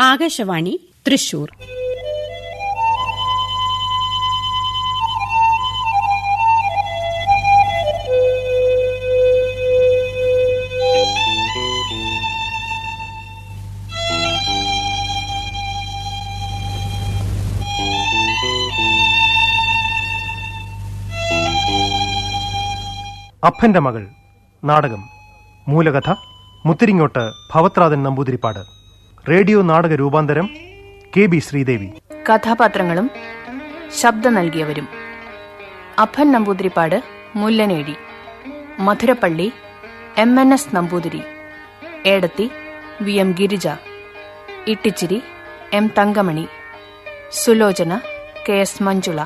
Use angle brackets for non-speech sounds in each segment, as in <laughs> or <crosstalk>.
ആകാശവാണി തൃശൂർ. അപ്പന്റെ മകൾ നാടകം മൂലകഥ മുത്തിരിങ്ങോട്ട് ഭവത്രാതൻ നമ്പൂതിരിപ്പാട്. റേഡിയോ നാടക രൂപാന്തരം കെ ബി ശ്രീദേവി. കഥാപാത്രങ്ങളും ശബ്ദം നൽകിയവരും. അപ്പൻ Namboothiripad Mullanezhi. Madhurappally M N S Namboothiri. ഏടത്തി V M Girija. Ittichiri M Thankamani. Sulochana K S Manjula.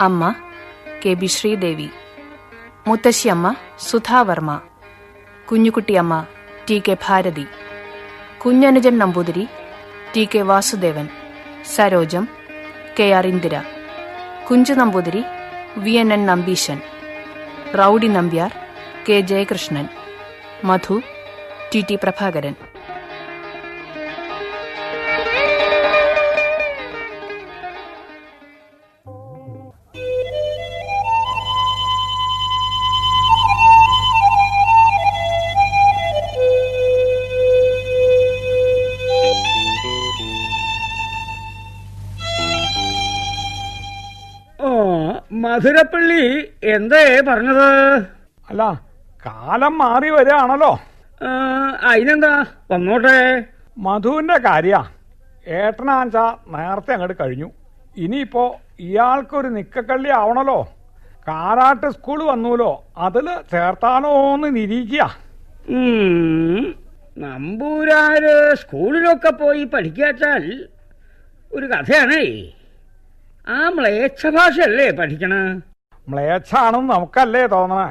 അമ്മ K B Sridevi. മുത്തശ്ശിയമ്മ Sudhavarma. Kunjukuttiyamma T K Bharathi. Kunjanujan Namboothiri T K Vasudevan Sarojam K R Indira Kunju Namboothiri V N N Nambeesan rowdy Nambiar K Jayakrishnan Madhu T T Prabhakaran. Madhurappally എന്തേ പറഞ്ഞത്? അല്ല കാലം മാറി വരികയാണല്ലോ. ആ, അതിനെന്താ വന്നോട്ടെ. മധുവിന്റെ കാര്യ ഏട്ടനാഞ്ച നേരത്തെ അങ്ങോട്ട് കഴിഞ്ഞു. ഇനിയിപ്പോ ഇയാൾക്കൊരു നിക്കക്കള്ളി ആവണല്ലോ. കാരാട്ട് സ്കൂൾ വന്നൂലോ അതിൽ ചേർത്താലോന്ന് നിരീക്കുക നമ്പൂരാര് സ്കൂളിലൊക്കെ പോയി പഠിക്കാച്ചാൽ ഒരു കഥയാണേ. ആ മ്ലേച്ഛ ഭാഷയല്ലേ പഠിക്കണ? മ്ലേച്ഛാണെന്ന് നമുക്കല്ലേ തോന്നണേ?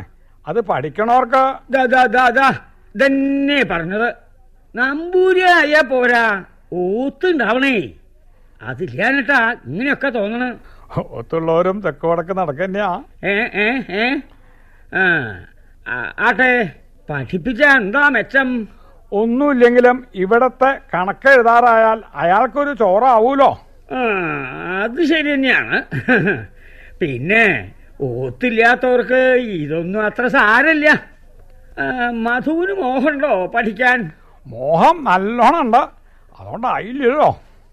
അത് പഠിക്കണോർക്ക് തന്നെ പറഞ്ഞത്. നമ്പൂരിയായ പോരാ ഓത്തുണ്ടാവണേ. അതില്ലാനിട്ടാ ഇങ്ങനെയൊക്കെ തോന്നണ. ഒത്തുള്ളവരും തെക്ക് വടക്ക് നടക്കന്നെയാ ഏ ഏ ഏ? ആട്ടെ പഠിപ്പിച്ച എന്താ മെച്ചം? ഒന്നുമില്ലെങ്കിലും ഇവിടത്തെ കണക്കെഴുതാറായാൽ അയാൾക്കൊരു ചോറാവൂലോ? അത് ശരി തന്നെയാണ്. പിന്നെ ഓത്തില്ലാത്തവർക്ക് ഇതൊന്നും അത്ര സാരല്ല മധുവിന് മോഹമുണ്ടോ പഠിക്കാൻ? മോഹം നല്ലോണം ഉണ്ട്. അതുകൊണ്ടായില്ലല്ലോ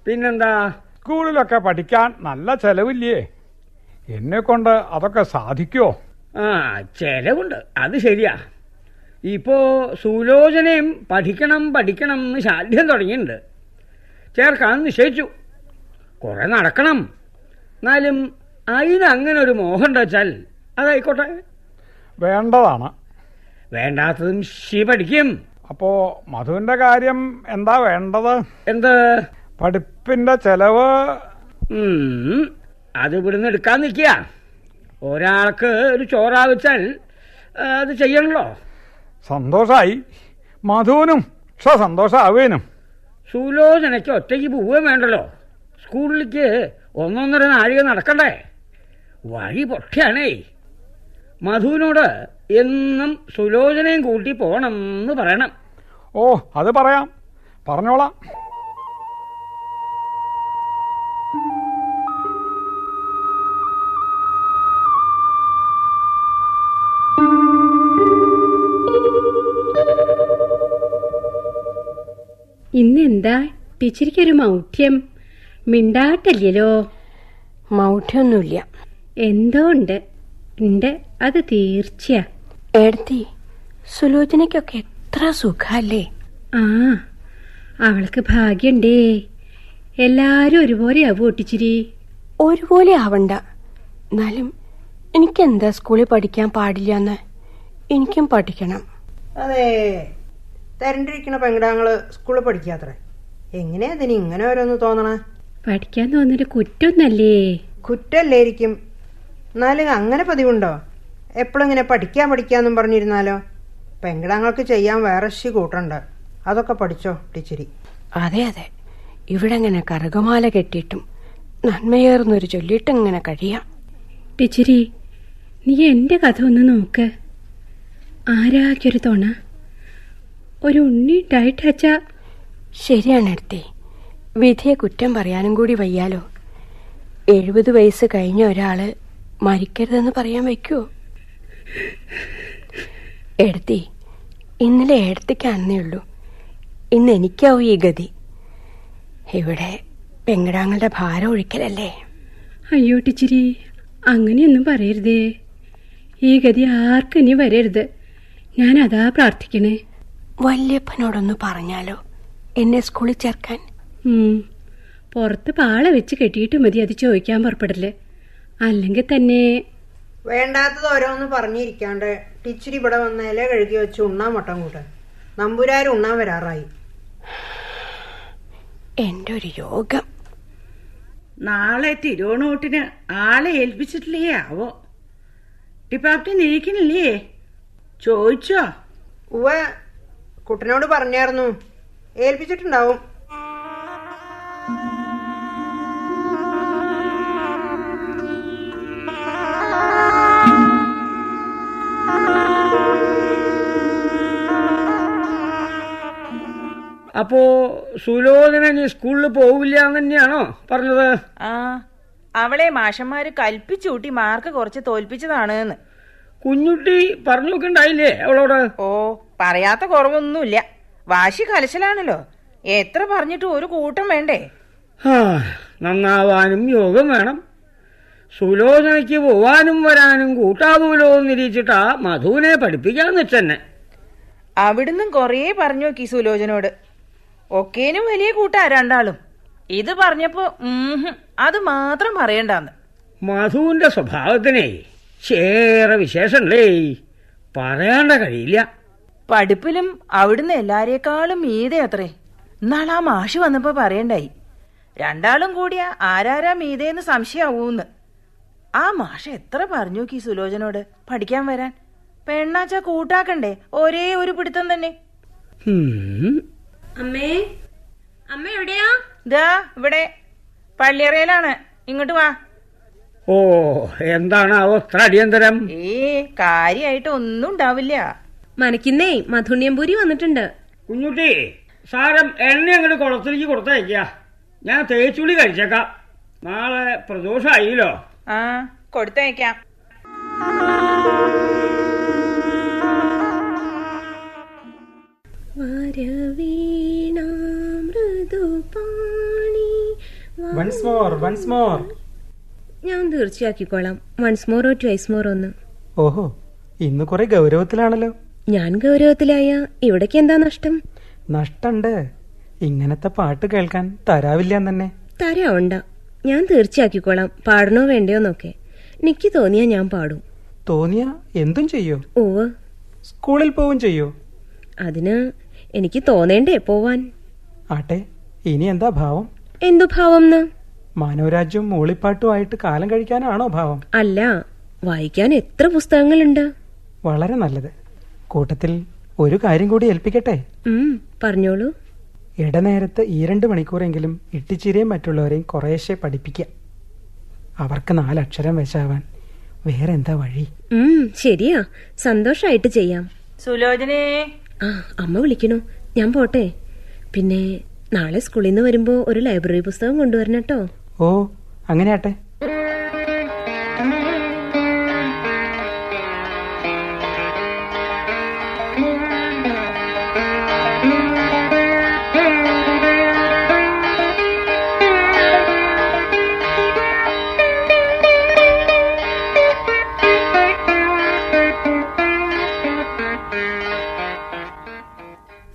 പിന്നെന്താ? സ്കൂളിലൊക്കെ പഠിക്കാൻ നല്ല ചെലവില്ലേ? എന്നെ കൊണ്ട് അതൊക്കെ സാധിക്കുമോ ആ ചെലവുണ്ട്. അത് ശരിയാ. ഇപ്പോ സുലോചനയും പഠിക്കണം പഠിക്കണം എന്ന് ശാഠ്യം തുടങ്ങിയിട്ടുണ്ട്. ചേർക്കാൻ നിശ്ചയിച്ചു. കുറെ നടക്കണം. എന്നാലും അതിന് അങ്ങനെ ഒരു മോഹം വെച്ചാൽ അതായിക്കോട്ടെ. വേണ്ടതാണ്. വേണ്ടാത്തതും ശി പഠിക്കും അപ്പോ മധുവിന്റെ കാര്യം എന്താ വേണ്ടത്? എന്ത്? പഠിപ്പിന്റെ ചെലവ്. അത് ഇവിടുന്ന് എടുക്കാൻ നിൽക്കുക. ഒരാൾക്ക് ഒരു ചോറാവിച്ചാൽ അത് ചെയ്യണല്ലോ. സന്തോഷായി. മധുവിനും സന്തോഷാവേനും സുലോചനയ്ക്ക് ഒറ്റയ്ക്ക് പോവുകയും വേണ്ടല്ലോ. സ്കൂളിലേക്ക് ഒന്നൊന്നര നാഴിക നടക്കണ്ടേ? വഴി പൊട്ടിയാണേ. മധുവിനോട് എന്നും സുലോചനയും കൂട്ടി പോണം എന്ന് പറയണം. ഓ അത് പറയാം. പറഞ്ഞോളാം. ഇന്നെന്താ? ടീച്ചറിക്കൊരു മൗഢ്യം. മിണ്ടാട്ടല്ലല്ലോ മൗഢ്യൊന്നുമില്ല എന്തോ ഉണ്ട് ഉണ്ട് അത് തീർച്ചയാ. എടുത്തി സുലോചനയ്ക്കൊക്കെ എത്ര സുഖല്ലേ? ആ അവൾക്ക് ഭാഗ്യണ്ടേ. എല്ലാരും ഒരുപോലെയാവും ഒട്ടിച്ചിരി? ഒരുപോലെ ആവണ്ട. എന്നാലും എനിക്ക് എന്താ സ്കൂളിൽ പഠിക്കാൻ പാടില്ല എന്ന് എനിക്കും പഠിക്കണം. അതെ തരണ്ടിരിക്കണ പെങ്കിടാങ്ങൾ സ്കൂളിൽ പഠിക്കാത്ര. എങ്ങനെയാ ഇതിന് ഇങ്ങനെ ഓരോന്ന് തോന്നണേ? പഠിക്കാൻ തോന്നൊരു കുറ്റൊന്നല്ലേ? കുറ്റല്ലേരിക്കും. എന്നാലും അങ്ങനെ പതിവുണ്ടോ? എപ്പോഴും ഇങ്ങനെ പഠിക്കാൻ പഠിക്കാന്നും പറഞ്ഞിരുന്നാലോ? പെങ്കിടാങ്ങൾക്ക് ചെയ്യാൻ വേറെ ശി കൂട്ടുണ്ട്. അതൊക്കെ പഠിച്ചോ ടീച്ചരി? അതെ അതെ. ഇവിടെ ഇങ്ങനെ കറുകമാല കെട്ടിയിട്ടും നന്മയേറുന്നൊരു ചൊല്ലിട്ട് ഇങ്ങനെ കഴിയാം? ടീച്ചരി നീ എന്റെ കഥ ഒന്ന് നോക്ക്. ആരാക്കൊരു തോണ? ഒരു ഉണ്ണി അച്ഛ ശരിയാണ് എടുത്തേ. വിധിയെ കുറ്റം പറയാനും കൂടി വയ്യാലോ? എഴുപത് വയസ്സ് കഴിഞ്ഞ ഒരാൾ മരിക്കരുതെന്ന് പറയാൻ വയ്ക്കുവോ എടുത്തി ഇന്നലെ ഏടത്തിക്കാന്നേ ഉള്ളൂ. ഇന്ന് എനിക്കാവും ഈ ഗതി. ഇവിടെ പെങ്കടാങ്ങളുടെ ഭാരം ഒഴിക്കലല്ലേ? അയ്യോ ടീച്ചരി അങ്ങനെയൊന്നും പറയരുതേ. ഈ ഗതി ആർക്കും ഇനി വരരുത്. ഞാൻ അതാ പ്രാർത്ഥിക്കണേ. വല്യപ്പനോടൊന്ന് പറഞ്ഞാലോ? എന്നെ സ്കൂളിൽ ചേർക്കാൻ. പുറത്ത് പാള വെച്ച് കെട്ടിയിട്ട് മതി അത് ചോദിക്കാൻ പുറപ്പെടല്ലേ അല്ലെങ്കിൽ തന്നെ വേണ്ടാത്തത് ഓരോന്ന് പറഞ്ഞിരിക്കാണ്ട് ടീച്ചർ ഇവിടെ വന്ന് ഇല കഴുകി വെച്ച് ഉണ്ണാൻ മട്ടം കൂട്ട് നമ്പൂരാർ ഉണ്ണാൻ വരാറായി. എന്റെ ഒരു യോഗം. നാളെ തിരുവോണൂട്ടിന് ആളെ ഏൽപ്പിച്ചിട്ടില്ലേ ആവോ? ഡിപ്പാർട്ടി ഇരിക്കണില്ലേ ചോദിച്ചോ? ഉവ കുട്ടനോട് പറഞ്ഞായിരുന്നു. ഏൽപ്പിച്ചിട്ടുണ്ടാവും. അപ്പോ സുലോചന നീ സ്കൂളിൽ പോവില്ല എന്ന് തന്നെയാണോ പറഞ്ഞത്? ആ അവളെ മാഷന്മാര് കൽപ്പിച്ചൂട്ടി മാർക്ക് കുറച്ച് തോൽപ്പിച്ചതാണ് കുഞ്ഞുട്ടി പറഞ്ഞു നോക്കിണ്ടായില്ലേ അവളോട്? ഓ പറയാത്ത കുറവൊന്നുമില്ല. വാശി കലശലാണല്ലോ. എത്ര പറഞ്ഞിട്ടും ഒരു കൂട്ടം വേണ്ടേ. നന്നാവാനും യോഗം വേണം. സുലോചനയ്ക്ക് പോവാനും വരാനും കൂട്ടാകൂലോ എന്നിരിച്ചിട്ടാ മധുവിനെ പഠിപ്പിക്കാന്ന് വെച്ചെന്നെ. അവിടുന്ന് കൊറേ പറഞ്ഞു നോക്കി സുലോചനോട്. ഒക്കേനും വലിയ കൂട്ടാ രണ്ടാളും. ഇത് പറഞ്ഞപ്പോ അത് മാത്രം പറയണ്ടെന്ന് മധുവിന്റെ സ്വഭാവത്തിനെ ചേറെ വിശേഷങ്ങളേ പറയാണ്ട കഴിയില്ല. പഠിപ്പിലും അവിടുന്ന് എല്ലാരേക്കാളും മീതെ അത്രേ. ആ മാഷ് വന്നപ്പോ പറയണ്ടായി. രണ്ടാളും കൂടിയാ ആരാരാ മീതേന്ന് സംശയാവൂന്ന്. ആ മാഷ എത്ര പറഞ്ഞു നോക്കി സുലോചനോട് പഠിക്കാൻ വരാൻ. പെണ്ണാച്ച കൂട്ടാക്കണ്ടേ ഒരേ ഒരു പിടുത്തം തന്നെ. അമ്മേ. അമ്മ എവിടെയാ? ദാ ഇവിടെ. പള്ളിയറയിലാണ്. ഇങ്ങോട്ട് വാ. ഓ എന്താണ് അവസ്ഥ അടിയന്തരം? ഏ കാര്യായിട്ട് ഒന്നും ഉണ്ടാവില്ല. മനക്കിന്നേ മധുണ്യംപൂരി വന്നിട്ടുണ്ട്. കുഞ്ഞുട്ടി സാരം എണ്ണ അങ്ങോട്ട് കുളത്തിലേക്ക് കൊടുത്തയക്ക ഞാൻ തേച്ചുള്ളി കഴിച്ചേക്കാം. നാളെ പ്രദോഷമായില്ലോ ആ കൊടുത്തയക്കാം. വൺസ് മോർ വൺസ് മോർ ഞാൻ തീർച്ചയാക്കിക്കോളാം. വൺസ് മോറോ ട്വൈസ് മോർ ഒന്ന്. ഓഹോ ഇന്ന് കുറെ ഗൗരവത്തിലാണല്ലോ. ഞാൻ ഗൗരവത്തിലായ ഇവിടേക്ക് എന്താ നഷ്ടം? നഷ്ടണ്ട്. ഇങ്ങനത്തെ പാട്ട് കേൾക്കാൻ തരാവില്ല തന്നെ തരാവണ്ട. ഞാൻ തീർച്ചയാക്കിക്കോളാം. പാടണോ വേണ്ടയോന്നൊക്കെ എനിക്ക് തോന്നിയാ ഞാൻ പാടും. തോന്നിയ എന്തും ചെയ്യോ? ഓ സ്കൂളിൽ പോവും ചെയ്യോ? അതിന് എനിക്ക് തോന്നേണ്ടേ പോവാൻ. ആട്ടെ ഇനി എന്താ ഭാവം? എന്തു ഭാവം മാനവരാജ്യം മൂളിപ്പാട്ടുമായിട്ട് കാലം കഴിക്കാനാണോ ഭാവം? അല്ല വായിക്കാൻ എത്ര പുസ്തകങ്ങളുണ്ട്? വളരെ നല്ലത്. കൂട്ടത്തിൽ ഒരു കാര്യം കൂടി ഏൽപ്പിക്കട്ടെ? പറഞ്ഞോളൂ. ഇടനേരത്ത് ഈ രണ്ട് മണിക്കൂറെങ്കിലും ഇട്ടിച്ചിരിയും മറ്റുള്ളവരെയും കുറേശ്ശെ പഠിപ്പിക്ക. അവർക്ക് നാലക്ഷരം വെച്ചാവാൻ വേറെ എന്താ വഴി ശരിയാ. സന്തോഷായിട്ട് ചെയ്യാം. സുലോചനേ. ആ അമ്മ വിളിക്കണു. ഞാൻ പോട്ടെ. പിന്നെ നാളെ സ്കൂളിൽ നിന്ന് വരുമ്പോ ഒരു ലൈബ്രറി പുസ്തകം കൊണ്ടുവരണം കേട്ടോ. ഓ അങ്ങനെ ആട്ടെ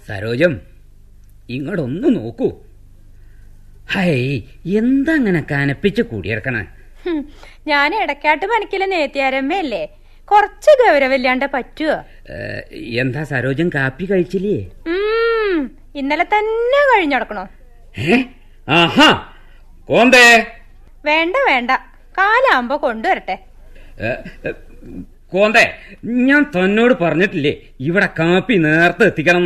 സരോജം ഇങ്ങോട്ടൊന്ന് നോക്കൂ. ഹൈ എന്താ അങ്ങനെ കനപ്പിച്ച് കൂടിയിറക്കണ? ഹും, ഞാൻ ഇടക്കാട്ട് പണിക്കിലെ നേത്തിയാരമ്മയല്ലേ കുറച്ച് ഗൗരവില്ലാണ്ട് പറ്റുവോ? എന്താ സരോജൻ കാപ്പി കഴിച്ചില്ലേ? ഇന്നലെ തന്നെ കഴിഞ്ഞടക്കണോ ആഹാ കോന്തേ. വേണ്ട വേണ്ട. കാലാകുമ്പോ കൊണ്ടുവരട്ടെ. കോന്തേ ഞാൻ തന്നോട് പറഞ്ഞിട്ടില്ലേ ഇവിടെ കാപ്പി നേരത്തെ എത്തിക്കണം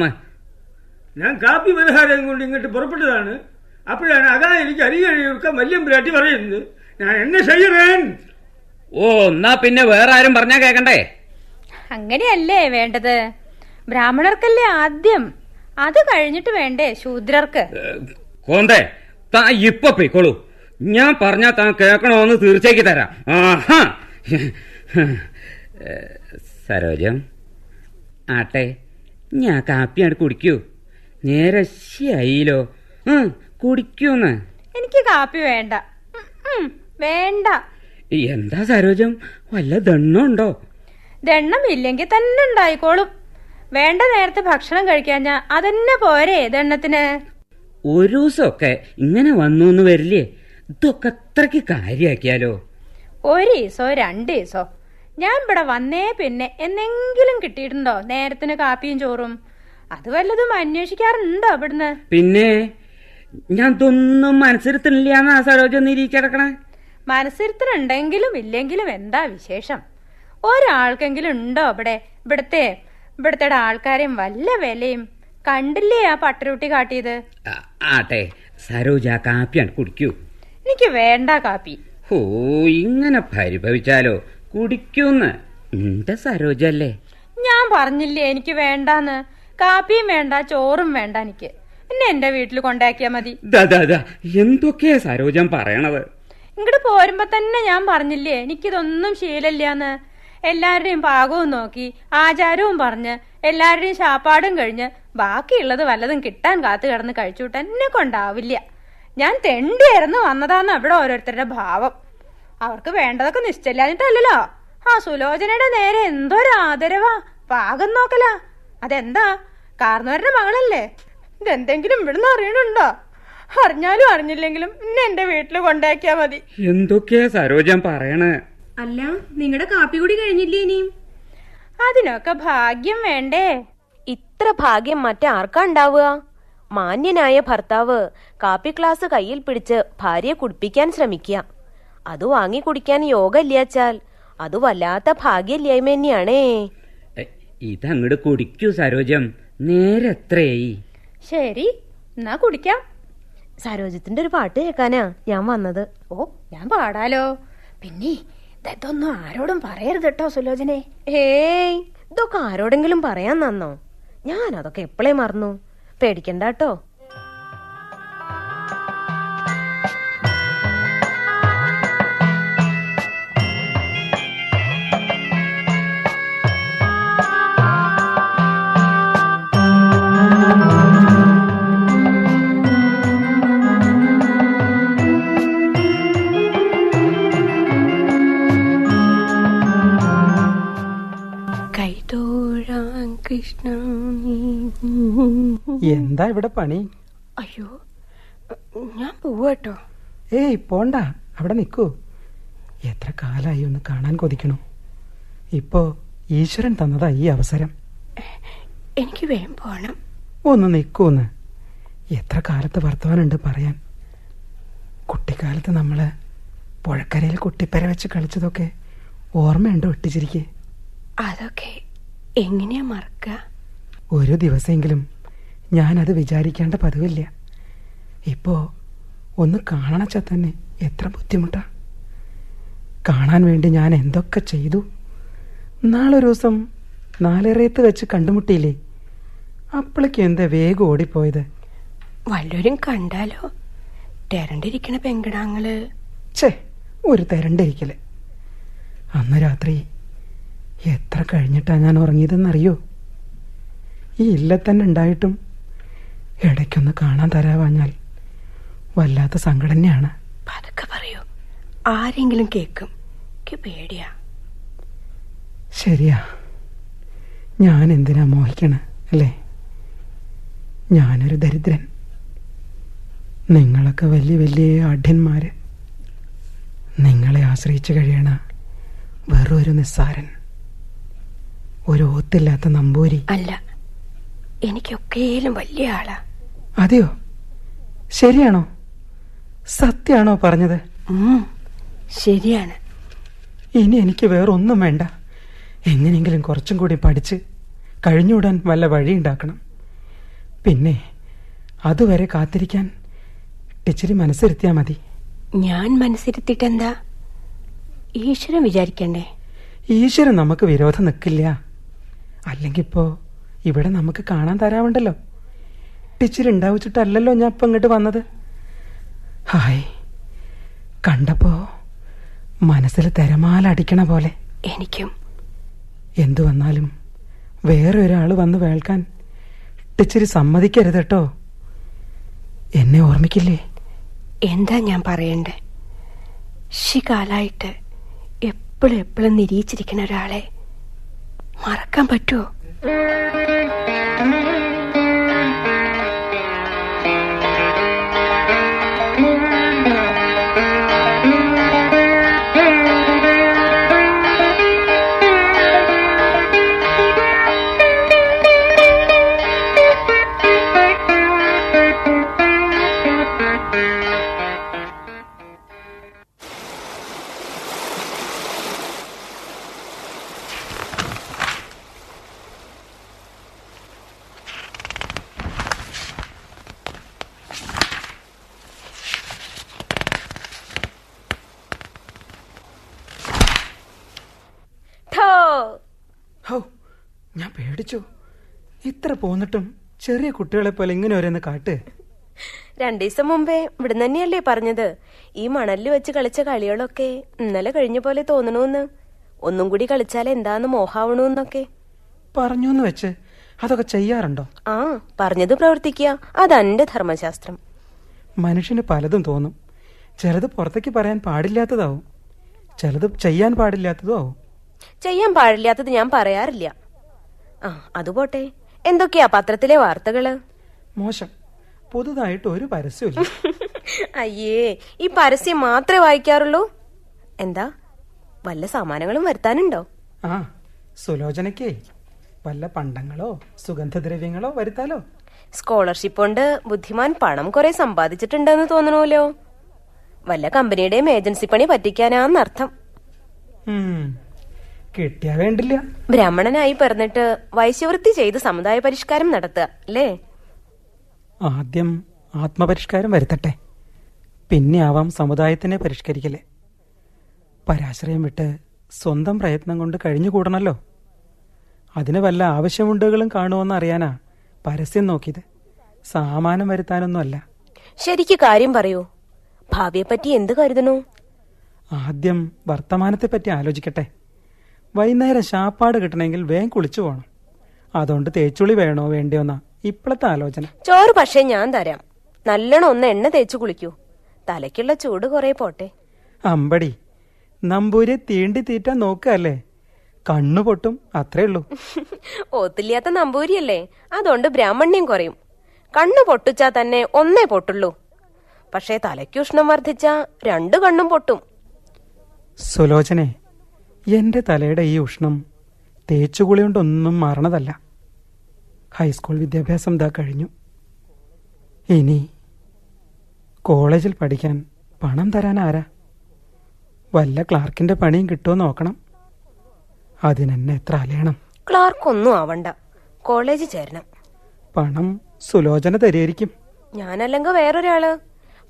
ഞാൻ കാപ്പി പരിഹാരം കൊണ്ട് ഇങ്ങോട്ട് പുറപ്പെട്ടതാണ്. അപ്പോഴാണ് അതാ എനിക്ക് അരികഴിയൊക്കെ മല്യം പിരാട്ടി പറയുന്നത്. ഞാൻ എന്നെ ചെയ്യണേൻ ഓ എന്നാ പിന്നെ വേറെ ആരും പറഞ്ഞാ കേക്കണ്ടേ? അങ്ങനെയല്ലേ വേണ്ടത്? ബ്രാഹ്മണർക്കല്ലേ ആദ്യം? അത് കഴിഞ്ഞിട്ട് വേണ്ടേ ശൂദ്രർക്ക്? കോന്തേ താ ഇപ്പൊ പൊയ്ക്കോളൂ. ഞാൻ പറഞ്ഞാ താൻ കേൾക്കണോന്ന് തീർച്ചയാക്കി തരാം. ആഹാ. സരോജം ആട്ടെ ഞാൻ കാപ്പിയാണ് കുടിക്കൂ. നേരെ ശരിയായില്ലോ. ഉം, കുടിക്കൂന്ന്. എനിക്ക് കാപ്പി വേണ്ട. വേണ്ട. എന്താ സരോജം? വല്ല ദണ്ണുണ്ടോ ദണ്ണം ഇല്ലെങ്കിൽ തന്നെ ഉണ്ടായിക്കോളും. വേണ്ട നേരത്തെ ഭക്ഷണം കഴിക്കാൻ ഞാൻ അതന്നെ പോരെ ദണ്ണത്തിന്. ഒരു ദിവസമൊക്കെ ഇങ്ങനെ വന്നു എന്ന് വരില്ലേ? ഇതൊക്കെ അത്രയ്ക്ക് കാര്യാക്കിയാലോ ഒരു ദിവസോ രണ്ടു ദിവസോ? ഞാൻ ഇവിടെ വന്നേ പിന്നെ എന്നെങ്കിലും കിട്ടിയിട്ടുണ്ടോ നേരത്തിന് കാപ്പിയും ചോറും? അത് വല്ലതും അന്വേഷിക്കാറുണ്ടോ അവിടുന്ന്? പിന്നെ ഞാൻ ഇതൊന്നും മനസ്സിരുത്തണില്ലാന്നാ സരോജം നിരീക്കിടക്കണേ മനസ്സിരുത്തനുണ്ടെങ്കിലും ഇല്ലെങ്കിലും എന്താ വിശേഷം? ഒരാൾക്കെങ്കിലും ഉണ്ടോ അവിടെ ഇവിടത്തെ ഇവിടത്തെ ആൾക്കാരെയും വല്ല വിലയും കണ്ടില്ലേ ആ പട്ടരുട്ടി കാട്ടിയത്? ആട്ടെ സരോജ കാപ്പിയാണ് കുടിക്കൂ. എനിക്ക് വേണ്ട കാപ്പി. ഓ ഇങ്ങനെ പരിഭവിച്ചാലോ? കുടിക്കൂന്ന്. എന്റെ സരോജല്ലേ ഞാൻ പറഞ്ഞില്ലേ എനിക്ക് വേണ്ടാന്ന്? കാപ്പിയും വേണ്ട ചോറും വേണ്ട എനിക്ക്. എന്നെ എന്റെ വീട്ടിൽ കൊണ്ടാക്കിയാ മതി. എന്തൊക്കെയാ സരോജം പറയണത്? ഇങ്ങോട്ട് പോരുമ്പോ തന്നെ ഞാൻ പറഞ്ഞില്ലേ എനിക്കിതൊന്നും ശീലല്ലാന്ന് എല്ലാവരുടെയും പാകവും നോക്കി ആചാരവും പറഞ്ഞ് എല്ലാവരുടെയും ശാപ്പാടും കഴിഞ്ഞ് ബാക്കിയുള്ളത് വല്ലതും കിട്ടാൻ കാത്തു കിടന്ന് കഴിച്ചുവിട്ട് എന്നെ കൊണ്ടാവില്ല. ഞാൻ തെണ്ടിയായിരുന്നു വന്നതാന്ന് അവിടെ ഓരോരുത്തരുടെ ഭാവം. അവർക്ക് വേണ്ടതൊക്കെ നിശ്ചയില്ലാഞ്ഞിട്ടല്ലല്ലോ. ആ സുലോചനയുടെ നേരെ എന്തോരാദരവാ. പാകം നോക്കലാ. അതെന്താ? കാർന്നവരുടെ മകളല്ലേ? ഇതെന്തെങ്കിലും ഇവിടുന്ന് അറിയണുണ്ടോ? അറിഞ്ഞാലും അറിഞ്ഞില്ലെങ്കിലും ഇന്നെ എന്റെ വീട്ടിൽ കൊണ്ടാക്കിയാ മതി. എന്തൊക്കെയാ സരോജം പറയണേ? അല്ല നിങ്ങളുടെ കാപ്പി കൂടി കഴിഞ്ഞില്ലേ ഇനിയും അതിനൊക്കെ ഭാഗ്യം വേണ്ടേ? ഇത്ര ഭാഗ്യം മറ്റാർക്കാ ഉണ്ടാവുക? മാന്യനായ ഭർത്താവ് കാപ്പി ക്ലാസ് കയ്യിൽ പിടിച്ച് ഭാര്യയെ കുടിപ്പിക്കാൻ ശ്രമിക്കുക. അത് വാങ്ങി കുടിക്കാൻ യോഗമില്ലാച്ചാൽ അത് വല്ലാത്ത ഭാഗ്യമില്ലായ്മ തന്നെയാണേ. ഇതങ്ങട് കുടിക്കൂ സരോജം. നേരെ എത്രയായി ശരി എന്നാ കുടിക്കാം. സരോജത്തിന്റെ ഒരു പാട്ട് കേൾക്കാനാ ഞാൻ വന്നത്. ഓ ഞാൻ പാടാലോ. പിന്നെ ഇതൊന്നും ആരോടും പറയരുത് കേട്ടോ സുലോചനെ. ഏയ് ഇതൊക്കെ ആരോടെങ്കിലും പറയാൻ നന്നോ ഞാൻ അതൊക്കെ എപ്പോഴേ മറന്നു. പേടിക്കണ്ട കേട്ടോ. കൃഷ്ണ എന്താ ഇവിടെ പണി? അയ്യോ ഞാൻ പോവാട്ടോ ഏയ് പോണ്ട. അവിടെ നിൽക്കൂ എത്ര കാലായി ഒന്ന് കാണാൻ കൊതിക്കണു. ഇപ്പോ ഈശ്വരൻ തന്നതാ ഈ അവസരം. എനിക്ക് വേഗം പോണം. ഒന്ന് നിൽക്കൂന്ന് എത്ര കാലത്ത് വർത്തമാനുണ്ട് പറയാൻ. കുട്ടിക്കാലത്ത് നമ്മൾ പുഴക്കരയിൽ കുട്ടിപ്പര വെച്ച് കളിച്ചതൊക്കെ ഓർമ്മയുണ്ടോ ഒട്ടിച്ചിരിക്കെ? അതൊക്കെ എങ്ങനെയാ മറക്ക? ഒരു ദിവസമെങ്കിലും ഞാനത് വിചാരിക്കേണ്ട പതിവില്ല. ഇപ്പോ ഒന്ന് കാണണച്ച തന്നെ എത്ര ബുദ്ധിമുട്ടാ. കാണാൻ വേണ്ടി ഞാൻ എന്തൊക്കെ ചെയ്തു? നാളൊരു ദിവസം നാലരയത്ത് വെച്ച് കണ്ടുമുട്ടിയില്ലേ? അപ്പോഴേക്കും എന്താ വേഗം ഓടിപ്പോയത്? വല്ലവരും കണ്ടാലോ? തെരണ്ടിരിക്കണ പെങ്കിടാങ്ങൾ ഛേ ഒരു തെരണ്ടിരിക്കൽ. അന്ന് രാത്രി എത്ര കഴിഞ്ഞിട്ടാണ് ഞാൻ ഉറങ്ങിയതെന്നറിയോ? ഈ ഇല്ല തന്നെ ഉണ്ടായിട്ടും ഇടയ്ക്കൊന്ന് കാണാൻ തരാവാഞ്ഞാൽ വല്ലാത്ത സങ്കടം തന്നെയാണ് പതുക്കെ പറയൂ. ആരെങ്കിലും കേക്കും. എനിക്ക് പേടിയാ. ശരിയാ. ഞാൻ എന്തിനാ മോഹിക്കണ അല്ലേ? ഞാനൊരു ദരിദ്രൻ. നിങ്ങളൊക്കെ വലിയ വലിയ അഢ്യന്മാര് നിങ്ങളെ ആശ്രയിച്ചു കഴിയണ വെറൊരു നിസ്സാരൻ. ഒരു ഓത്തില്ലാത്ത നമ്പൂരി. അല്ല എനിക്കൊക്കേലും വലിയ ആളാ. അതെയോ? ശരിയാണോ? സത്യാണോ പറഞ്ഞത്? ശരിയാണ്. ഇനി എനിക്ക് വേറൊന്നും വേണ്ട. എങ്ങനെയെങ്കിലും കുറച്ചും കൂടി പഠിച്ച് കഴിഞ്ഞുവിടാൻ വല്ല വഴിയുണ്ടാക്കണം പിന്നെ അതുവരെ കാത്തിരിക്കാൻ ടീച്ചറി മനസ്സിരുത്തിയാ മതി. ഞാൻ മനസ്സിരുത്തിട്ടെന്താ? ഈശ്വരൻ വിചാരിക്കണ്ടേ? ഈശ്വരൻ നമുക്ക് വിരോധം നിൽക്കില്ല അല്ലെങ്കിൽ ഇപ്പോ ഇവിടെ നമുക്ക് കാണാൻ തരാവുണ്ടല്ലോ. ടീച്ചർ ഉണ്ടാവിച്ചിട്ടല്ലല്ലോ ഞാൻ ഇപ്പം ഇങ്ങോട്ട് വന്നത്. ഹായ്. കണ്ടപ്പോ മനസ്സിൽ തിരമാല അടിക്കണ പോലെ. എനിക്കും. എന്തു വന്നാലും വേറെ ഒരാൾ വന്ന് വേൾക്കാൻ ടീച്ചർ സമ്മതിക്കരുത് കേട്ടോ. എന്നെ ഓർമ്മിക്കില്ലേ? എന്താ ഞാൻ പറയണ്ടേ? ശികാലായിട്ട് എപ്പോഴും എപ്പോഴും നിരീച്ചിരിക്കുന്ന ഒരാളെ മറക്കാൻ പറ്റുമോ പേടിച്ചു. ഇത്ര പോന്നിട്ടും ചെറിയ കുട്ടികളെ പോലെ ഇങ്ങനെ ഓരോന്ന് കാട്ട്. രണ്ടു ദിവസം മുമ്പേ ഇവിടെ തന്നെയല്ലേ പറഞ്ഞത്. ഈ മണലിൽ വെച്ച് കളിച്ച കളികളൊക്കെ ഇന്നലെ കഴിഞ്ഞ പോലെ തോന്നണൂന്ന്. ഒന്നും കൂടി കളിച്ചാൽ എന്താന്ന് മോഹാവണൂന്നൊക്കെ. പറഞ്ഞു വെച്ച് അതൊക്കെ ചെയ്യാറുണ്ടോ? ആ പറഞ്ഞത് പ്രവർത്തിക്കുക. അതെന്റെ ധർമ്മശാസ്ത്രം. മനുഷ്യന് പലതും തോന്നും. ചിലത് പുറത്തേക്ക് പറയാൻ പാടില്ലാത്തതാവും. ചിലത് ചെയ്യാൻ പാടില്ലാത്തതും ആവും. ചെയ്യാൻ പാടില്ലാത്തത് ഞാൻ പറയാറില്ല. ആ അതുപോട്ടെ എന്തൊക്കെയാ പത്രത്തിലെ വാർത്തകൾ? മോശം. പുതുതായിട്ട് ഒരു പരസ്യമില്ല <laughs> അയ്യേ ഈ പരസ്യം മാത്രമേ വായിക്കാറുള്ളൂ? എന്താ? വല്ല സാമാനങ്ങളും വരുത്താനുണ്ടോ? ആ സുലോചനയ്ക്കേ വല്ല പണ്ടങ്ങളോ സുഗന്ധദ്രവ്യങ്ങളോ വരുത്താലോ? സ്കോളർഷിപ്പ് കൊണ്ട് ബുദ്ധിമാൻ പണം കുറെ സമ്പാദിച്ചിട്ടുണ്ടെന്ന് തോന്നണമല്ലോ. വല്ല കമ്പനിയുടെയും ഏജൻസി പണി പറ്റിക്കാനാന്നർത്ഥം. കിട്ടിയാ വേണ്ടില്ല. ബ്രാഹ്മണനായി പറഞ്ഞിട്ട് വൈശ്യവൃത്തി ചെയ്ത് സമുദായ പരിഷ്കാരം നടത്തുക അല്ലേ? ആദ്യം ആത്മപരിഷ്കാരം വരുത്തട്ടെ. പിന്നെ ആവാം സമുദായത്തിനെ പരിഷ്കരിക്കലേ. പരാശ്രയം വിട്ട് സ്വന്തം പ്രയത്നം കൊണ്ട് കഴിഞ്ഞുകൂടണല്ലോ അതിന് വല്ല ആവശ്യമുണ്ടുകളും കാണുമെന്ന് അറിയാനാ പരസ്യം നോക്കിയത്. സാമാനം വരുത്താനൊന്നുമല്ല. ശരിക്ക് കാര്യം പറയൂ. ഭാവിയെപ്പറ്റി എന്ത് കരുതണു? ആദ്യം വർത്തമാനത്തെപ്പറ്റി ആലോചിക്കട്ടെ. വൈകുന്നേരം ശാപ്പാട് കിട്ടണമെങ്കിൽ വേഗം കുളിച്ചു പോകണം അതുകൊണ്ട് തേച്ചുളി വേണോ വേണ്ടിയോന്നാ ഇപ്പോഴത്തെ ആലോചന. ചോറ് പക്ഷേ ഞാൻ തരാം. നല്ലോണം ഒന്ന് എണ്ണ തേച്ചു കുളിക്കൂ. തലയ്ക്കുള്ള ചൂട് കൊറേ പോട്ടെ. അമ്പടി നമ്പൂര് തീണ്ടി തീറ്റാൻ നോക്കല്ലേ കണ്ണു പൊട്ടും അത്രേ ഉള്ളൂ. <laughs> ഓത്തില്ലാത്ത നമ്പൂരിയല്ലേ? അതുകൊണ്ട് ബ്രാഹ്മണ്യം കുറയും. കണ്ണു പൊട്ടിച്ചാ തന്നെ ഒന്നേ പൊട്ടുള്ളൂ. പക്ഷേ തലയ്ക്കുഷ്ണം വർദ്ധിച്ച രണ്ടു കണ്ണും പൊട്ടും. സുലോചനെ എന്റെ തലയുടെ ഈ ഉഷ്ണം തേച്ചുകുളി കൊണ്ടൊന്നും മാറണതല്ല. ഹൈസ്കൂൾ വിദ്യാഭ്യാസം ഇതാ കഴിഞ്ഞു. ഇനി കോളേജിൽ പഠിക്കാൻ പണം തരാൻ ആരാ? വല്ല ക്ലാർക്കിന്റെ പണിയും കിട്ടുമോ നോക്കണം. അതിനെന്നെ എത്ര അലയണം. ക്ലാർക്ക് ഒന്നും ആവണ്ട. കോളേജിൽ ചേരണം. പണം സുലോചന തരുമായിരിക്കും ഞാനല്ലെങ്കിൽ വേറൊരാൾ.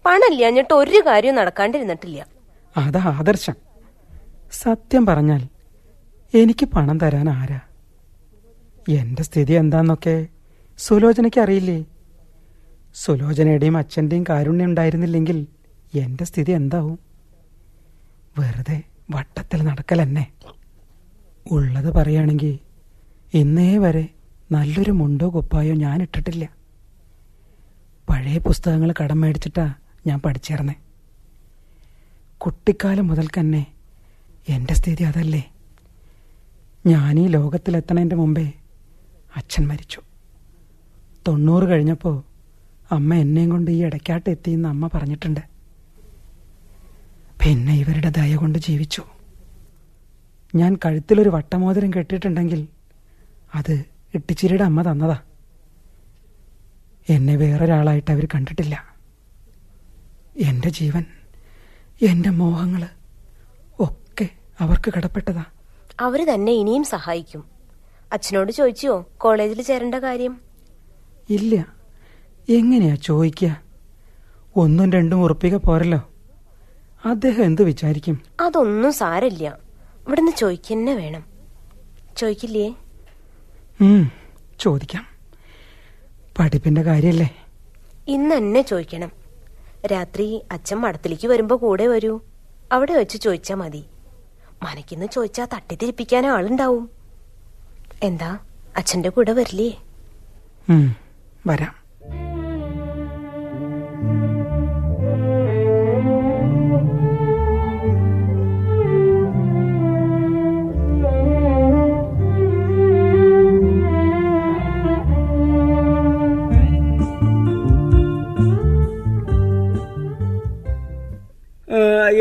പണമില്ലാഞ്ഞിട്ട് ഒരു കാര്യവും നടക്കാണ്ടിരുന്നിട്ടില്ല. അതാ ആദർശം. സത്യം പറഞ്ഞാൽ എനിക്ക് പണം തരാൻ ആരാ? എന്റെ സ്ഥിതി എന്താന്നൊക്കെ സുലോചനയ്ക്ക് അറിയില്ലേ? സുലോചനയുടെയും അച്ഛന്റെയും കാരുണ്യം ഉണ്ടായിരുന്നില്ലെങ്കിൽ എന്റെ സ്ഥിതി എന്താവും? വെറുതെ വട്ടത്തിൽ നടക്കലെന്നെ ഉള്ളത് പറയുകയാണെങ്കിൽ ഇന്നേ വരെ നല്ലൊരു മുണ്ടോ കുപ്പായോ ഞാൻ ഇട്ടിട്ടില്ല. പഴയ പുസ്തകങ്ങൾ കടം മേടിച്ചിട്ടാ ഞാൻ പഠിച്ചേർന്നേ. കുട്ടിക്കാലം മുതൽ തന്നെ എന്റെ സ്ഥിതി അതല്ലേ? ഞാൻ ഈ ലോകത്തിലെത്തണതിന്റെ മുമ്പേ അച്ഛൻ മരിച്ചു. തൊണ്ണൂറ് കഴിഞ്ഞപ്പോൾ അമ്മ എന്നെയും കൊണ്ട് ഈ ഇടയ്ക്കാട്ട് എത്തിയെന്ന് അമ്മ പറഞ്ഞിട്ടുണ്ട്. പിന്നെ ഇവരുടെ ദയ കൊണ്ട് ജീവിച്ചു. ഞാൻ കഴുത്തിലൊരു വട്ടമോതിരം കെട്ടിയിട്ടുണ്ടെങ്കിൽ അത് ഇട്ടിച്ചിരിയുടെ അമ്മ തന്നതാ. എന്നെ വേറൊരാളായിട്ട് അവർ കണ്ടിട്ടില്ല. എന്റെ ജീവൻ എന്റെ മോഹങ്ങൾ അവർക്ക് കടപ്പെട്ടതാ. അവർ തന്നെ ഇനിയും സഹായിക്കും. അച്ഛനോട് ചോദിച്ചോ കോളേജിൽ ചേരേണ്ട കാര്യം? ഇല്ല. എങ്ങനെയാ ചോദിക്കുക ഒന്നും രണ്ടും ഉറപ്പിക പോരല്ലോ. അദ്ദേഹം എന്ത് വിചാരിക്കും? അതൊന്നും സാരല്ല ഇവിടുന്ന് ചോദിക്കന്നെ വേണം. ചോദിക്കില്ലേ? ചോദിക്കാം. പഠിപ്പിന്റെ കാര്യല്ലേ? ഇന്ന് എന്നെ ചോദിക്കണം. രാത്രി അച്ഛൻ മഠത്തിലേക്ക് വരുമ്പോ കൂടെ വരൂ. അവിടെ വെച്ച് ചോദിച്ചാ മതി. മനക്കിന്ന് ചോദിച്ചാ തട്ടിത്തിരിപ്പിക്കാൻ ആളുണ്ടാവും. എന്താ? അച്ഛന്റെ കൂടെ വരില്ലേ? വരാം.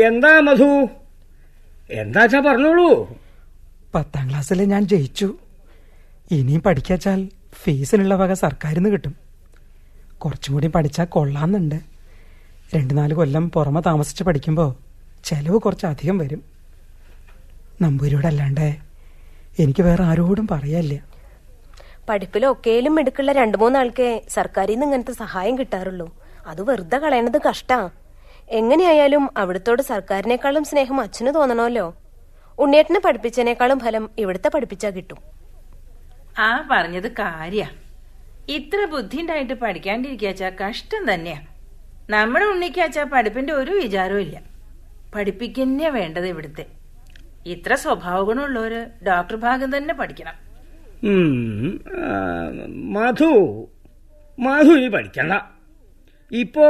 എന്താ മധു? എന്താച്ചാ പറഞ്ഞോളൂ? പത്താം ക്ലാസ്സിൽ ഞാൻ ജയിച്ചു. ഇനിയും പഠിക്കാച്ചാൽ ഫീസിനുള്ള വക സർക്കാരിൽ നിന്ന് കിട്ടും. കുറച്ചും കൂടി പഠിച്ചാൽ കൊള്ളാന്നുണ്ട് രണ്ട് നാല് കൊല്ലം പുറമെ താമസിച്ച് പഠിക്കുമ്പോൾ ചെലവ് കുറച്ച് അധികം വരും. നമ്പൂരിയോടല്ലാണ്ട് എനിക്ക് വേറെ ആരോടും പറയാനില്ല. പഠിപ്പിലൊക്കെയിലും മിടുക്കുള്ള രണ്ടു മൂന്നാൾക്കേ സർക്കാരിൽ നിന്ന് ഇങ്ങനത്തെ സഹായം കിട്ടാറുള്ളൂ. അത് വെറുതെ കളയണത് കഷ്ടാ. എങ്ങനെയായാലും അവിടുത്തോട് സർക്കാരിനേക്കാളും സ്നേഹം അച്ഛന് തോന്നണമല്ലോ. ഉണ്ണിയേട്ടനെ പഠിപ്പിച്ചതിനേക്കാളും ഫലം ഇവിടുത്തെ പഠിപ്പിച്ചാ കിട്ടും. ആ പറഞ്ഞത് കാര്യ. ഇത്ര ബുദ്ധി ഉണ്ടായിട്ട് പഠിക്കാണ്ടിരിക്കാച്ചാ കഷ്ടം തന്നെയാ. നമ്മുടെ ഉണ്ണിക്കാച്ചാ പഠിപ്പിന്റെ ഒരു വിചാരവും ഇല്ല. പഠിപ്പിക്കന്നെയാ വേണ്ടത് ഇവിടുത്തെ. ഇത്ര സ്വഭാവ ഗുണമുള്ളവര് ഡോക്ടർ ഭാഗം തന്നെ പഠിക്കണം. മധു. മധു ഇനി പഠിക്കണ്ട. ഇപ്പോ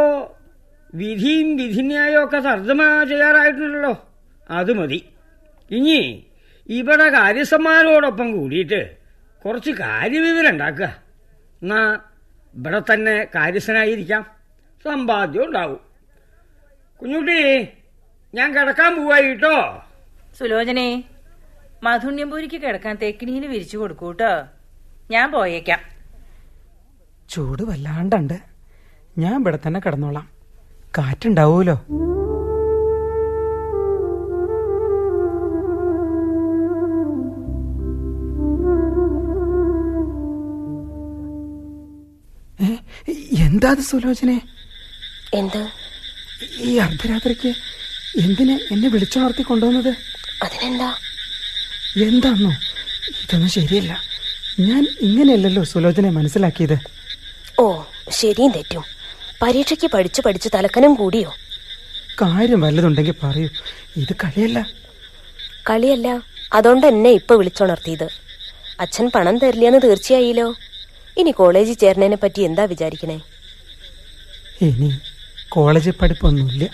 വിധിയും വിധിന്യായവും ഒക്കെ തർജമ ചെയ്യാറായിട്ടുണ്ടല്ലോ. അത് മതി. ഇനി ഇവിടെ കാര്യസമ്മാനോടൊപ്പം കൂടിയിട്ട് കുറച്ച് കാര്യവിവരം ഉണ്ടാക്കുക. എന്നാ ഇവിടെ തന്നെ കാര്യസ്ഥനായിരിക്കാം. സമ്പാദ്യം ഉണ്ടാവും. കുഞ്ഞുട്ടി ഞാൻ കിടക്കാൻ പോവായിട്ടോ? സുലോചനെ മധുണ്യംപൂരിക്ക് കിടക്കാൻ തെക്കിനിയിൽ വിരിച്ചു കൊടുക്കൂട്ടോ. ഞാൻ പോയേക്കാം. ചൂട് വല്ലാണ്ടുണ്ട്. ഞാൻ ഇവിടെ തന്നെ കിടന്നോളാം. കാറ്റുണ്ടാവൂലോ എന്താ അത് സുലോചനെ? എന്ത്? ഈ അർദ്ധരാത്രിക്ക് എന്തിനെ എന്നെ വിളിച്ചുണർത്തി കൊണ്ടുവന്നത്? അതിനെന്താ? എന്താന്നോ? ഇതൊന്നും ശരിയല്ല. ഞാൻ ഇങ്ങനെയല്ലല്ലോ സുലോചനെ മനസ്സിലാക്കിയത്. ഓ ശരിയും തെറ്റും. പരീക്ഷയ്ക്ക് പഠിച്ചു പഠിച്ച് തലക്കനം കൂടിയോ? കാര്യം വല്ലതുണ്ടെങ്കിൽ പറയൂ. ഇത് കളിയല്ല. കളിയല്ല. അതുകൊണ്ട് എന്നെ ഇപ്പൊ വിളിച്ചുണർത്തിയത്. അച്ഛൻ പണം തരില്ലെന്ന് തീർച്ചയായില്ലോ. ഇനി കോളേജിൽ ചേർന്നതിനെ പറ്റി എന്താ വിചാരിക്കണേ? ഇനി കോളേജിൽ പഠിപ്പൊന്നുമില്ല.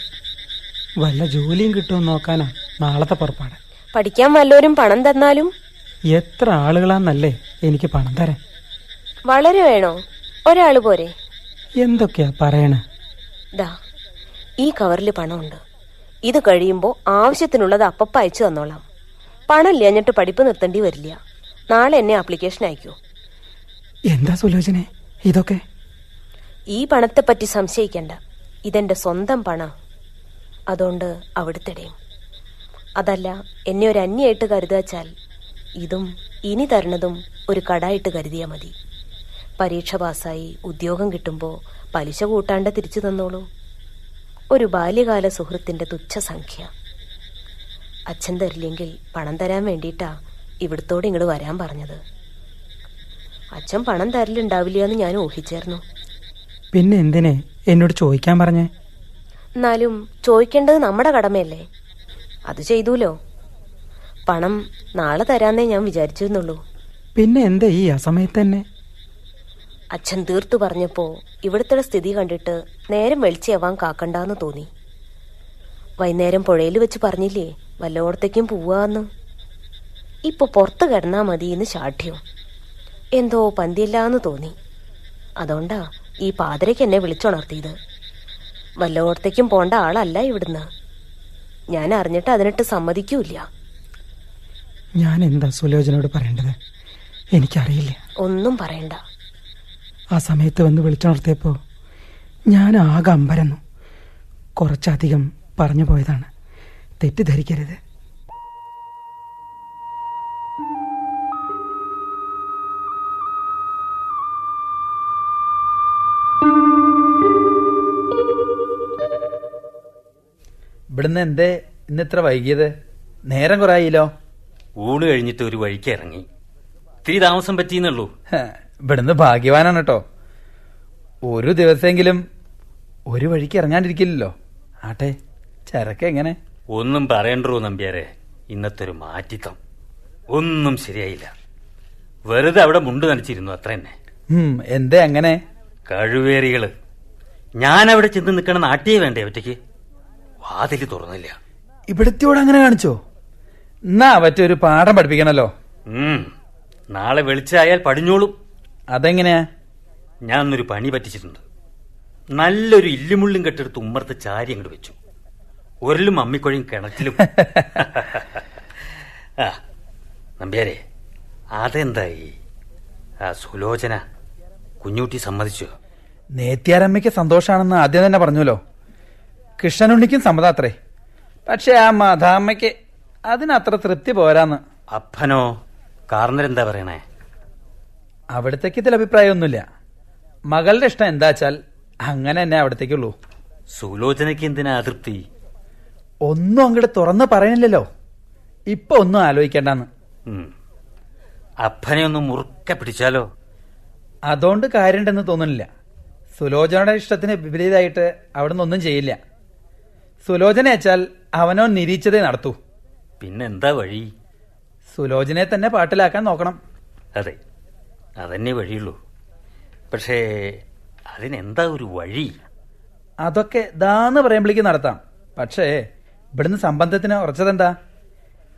വല്ല ജോലിയും കിട്ടുമെന്ന് നോക്കാനാ നാളത്തെ പുറപ്പാട്. പഠിക്കാൻ വല്ലവരും പണം തന്നാലും? എത്ര ആളുകളാന്നല്ലേ എനിക്ക് പണം തരാൻ. വളരെ വേണോ? ഒരാൾ പോരെ. എന്തൊക്കെയാ പറയണേ? ദാ ഈ കവറിൽ പണമുണ്ട്. ഇത് കഴിയുമ്പോൾ ആവശ്യത്തിനുള്ളത് അപ്പപ്പ അയച്ചു തന്നോളാം. പണം ഇല്ലാഞ്ഞിട്ട് പഠിപ്പ് നിർത്തേണ്ടി വരില്ല. നാളെ എന്നെ ആപ്ലിക്കേഷൻ അയക്കൂ. എന്താ സുലോചന ഇതൊക്കെ? ഈ പണത്തെ പറ്റി സംശയിക്കണ്ട. ഇതെന്റെ സ്വന്തം പണ. അതുകൊണ്ട് അവിടുത്തെടയും അതല്ല എന്നെ ഒരു അന്യായിട്ട് കരുതാച്ചാൽ ഇതും ഇനി തരണതും ഒരു കടായിട്ട് കരുതിയാ മതി. പരീക്ഷ പാസ്സായി ഉദ്യോഗം കിട്ടുമ്പോൾ പലിശ കൂട്ടാണ്ട് തിരിച്ചു തന്നോളൂ. ഒരു ബാല്യകാല സുഹൃത്തിന്റെ തുച്ഛസംഖ്യ അച്ഛൻ തരില്ലെങ്കിൽ പണം തരാൻ വേണ്ടിയിട്ടാ ഇവിടത്തോട് ഇങ്ങോട്ട് വരാൻ പറഞ്ഞത്. അച്ഛൻ പണം തരലുണ്ടാവില്ല എന്ന് ഞാൻ ഊഹിച്ചായിരുന്നു പിന്നെ എന്തിനെ എന്നോട് ചോദിക്കാൻ പറഞ്ഞേ? എന്നാലും ചോദിക്കേണ്ടത് നമ്മുടെ കടമയല്ലേ? അത് ചെയ്തൂലോ? പണം നാളെ തരാന്നേ ഞാൻ വിചാരിച്ചിരുന്നുള്ളൂ. പിന്നെ എന്താ ഈ അസമയത്ത് തന്നെ അച്ഛൻ തീർത്തു പറഞ്ഞപ്പോ ഇവിടുത്തെ സ്ഥിതി കണ്ടിട്ട് നേരം വെളിച്ചയാവാൻ കാക്കണ്ടാന്ന് തോന്നി. വൈകുന്നേരം പുഴയിൽ വെച്ച് പറഞ്ഞില്ലേ വല്ലോടത്തേക്കും പോവാന്ന്. ഇപ്പൊ പുറത്ത് കിടന്നാ മതി എന്ന് ശാഠ്യം. എന്തോ പന്തിയില്ലാന്ന് തോന്നി. അതുകൊണ്ടാ ഈ പാതിരയ്ക്ക് എന്നെ വിളിച്ചുണർത്തിയത്. വല്ലോടത്തേക്കും പോണ്ട ആളല്ല ഇവിടുന്ന്. ഞാൻ അറിഞ്ഞിട്ട് അതിനിട്ട് സമ്മതിക്കൂല ഞാൻ എന്താ സുലോചനയോട് പറയേണ്ടത്? എനിക്കറിയില്ല. ഒന്നും പറയണ്ട. ആ സമയത്ത് വന്ന് വിളിച്ചുണർത്തിയപ്പോ ഞാൻ ആകെ അമ്പരന്നു. കുറച്ചധികം പറഞ്ഞു പോയതാണ്. തെറ്റിദ്ധരിക്കരുത്. ഇവിടുന്ന് എന്തേ? ഇന്ന് ഇത്ര വൈകിയത്? നേരം കുറായില്ലോ ഊണ് കഴിഞ്ഞിട്ട് ഒരു വഴിക്ക് ഇറങ്ങി. ഇത്തിരി താമസം പറ്റിയെന്നുള്ളൂ ഹ, ഇവിടുന്ന് ഭാഗ്യവാനാണ് കേട്ടോ. ഒരു ദിവസമെങ്കിലും ഒരു വഴിക്ക് ഇറങ്ങാണ്ടിരിക്കില്ലല്ലോ. ആട്ടെ ചരക്ക് എങ്ങനെ? ഒന്നും പറയണ്ടോ നമ്പ്യാരെ. ഇന്നത്തെ ഒരു മാറ്റിത്തം. ഒന്നും ശരിയായില്ല. വെറുതെ അവിടെ മുണ്ട് നനച്ചിരുന്നു അത്ര തന്നെ. എന്തേ അങ്ങനെ? കഴിവേറികൾ. ഞാൻ അവിടെ ചെന്ന് നിൽക്കണ നാട്ടിയേ വേണ്ടേ ഒറ്റയ്ക്ക്? വാതിൽ തുറന്നില്ല. ഇവിടത്തെയോട് അങ്ങനെ കാണിച്ചോ? എന്നാ അവറ്റ ഒരു പാഠം പഠിപ്പിക്കണല്ലോ. നാളെ വെളിച്ചായാൽ പടിഞ്ഞോളും. അതെങ്ങനെയാ ഞാൻ അന്നൊരു പണി പറ്റിച്ചിട്ടുണ്ട്. നല്ലൊരു ഇല്ലുമുള്ളും കെട്ടെടുത്ത് ഉമ്മർത്ത് ചാരി അങ്ങോട്ട് വെച്ചു. ഒരലും അമ്മിക്കൊഴിയും കിണറ്റിലും. <laughs> ആ നമ്പ്യാരെ അതെന്തായി? ആ സുലോചന കുഞ്ഞൂട്ടി സമ്മതിച്ചു? നേത്യാരമ്മയ്ക്ക് സന്തോഷാണെന്ന് ആദ്യം തന്നെ പറഞ്ഞല്ലോ കൃഷ്ണനുണ്ണിക്കും സമ്മതാത്രേ. പക്ഷെ ആ മാതാമ്മയ്ക്ക് അതിനത്ര തൃപ്തി പോരാന്ന്. അപ്പനോ കാർന്നരെന്താ പറയണേ? അവിടത്തേക്ക് ഇതിൽ അഭിപ്രായമൊന്നുമില്ല. മകളുടെ ഇഷ്ടം എന്താച്ചാൽ അങ്ങനെ തന്നെ അവിടത്തേക്കുള്ളൂ. സുലോചനയ്ക്ക് എന്തിനാ അതൃപ്തി? ഒന്നും അങ്ങോട്ട് തുറന്ന് പറയണില്ലല്ലോ. ഇപ്പൊ ഒന്നും ആലോചിക്കണ്ടെന്ന്. അപ്പനെ ഒന്ന് മുറുക്കെ പിടിച്ചാലോ? അതുകൊണ്ട് കാര്യണ്ടെന്ന് തോന്നുന്നില്ല. സുലോചനയുടെ ഇഷ്ടത്തിന് വിപരീതമായിട്ട് അവിടുന്ന് ഒന്നും ചെയ്യില്ല. സുലോചന വെച്ചാൽ അവനോ നിരീച്ചതേ നടത്തൂ. പിന്നെന്താ വഴി? സുലോചനയെ തന്നെ പാട്ടിലാക്കാൻ നോക്കണം. അതെ. അതന്നെ വഴിയുള്ളൂ. പക്ഷേ അതിനെന്താ ഒരു വഴി? അതൊക്കെ ദാന്ന് പറയുമ്പോഴേക്ക് നടത്താം. പക്ഷേ ഇവിടുന്ന് സംബന്ധത്തിന് ഉറച്ചതെന്താ?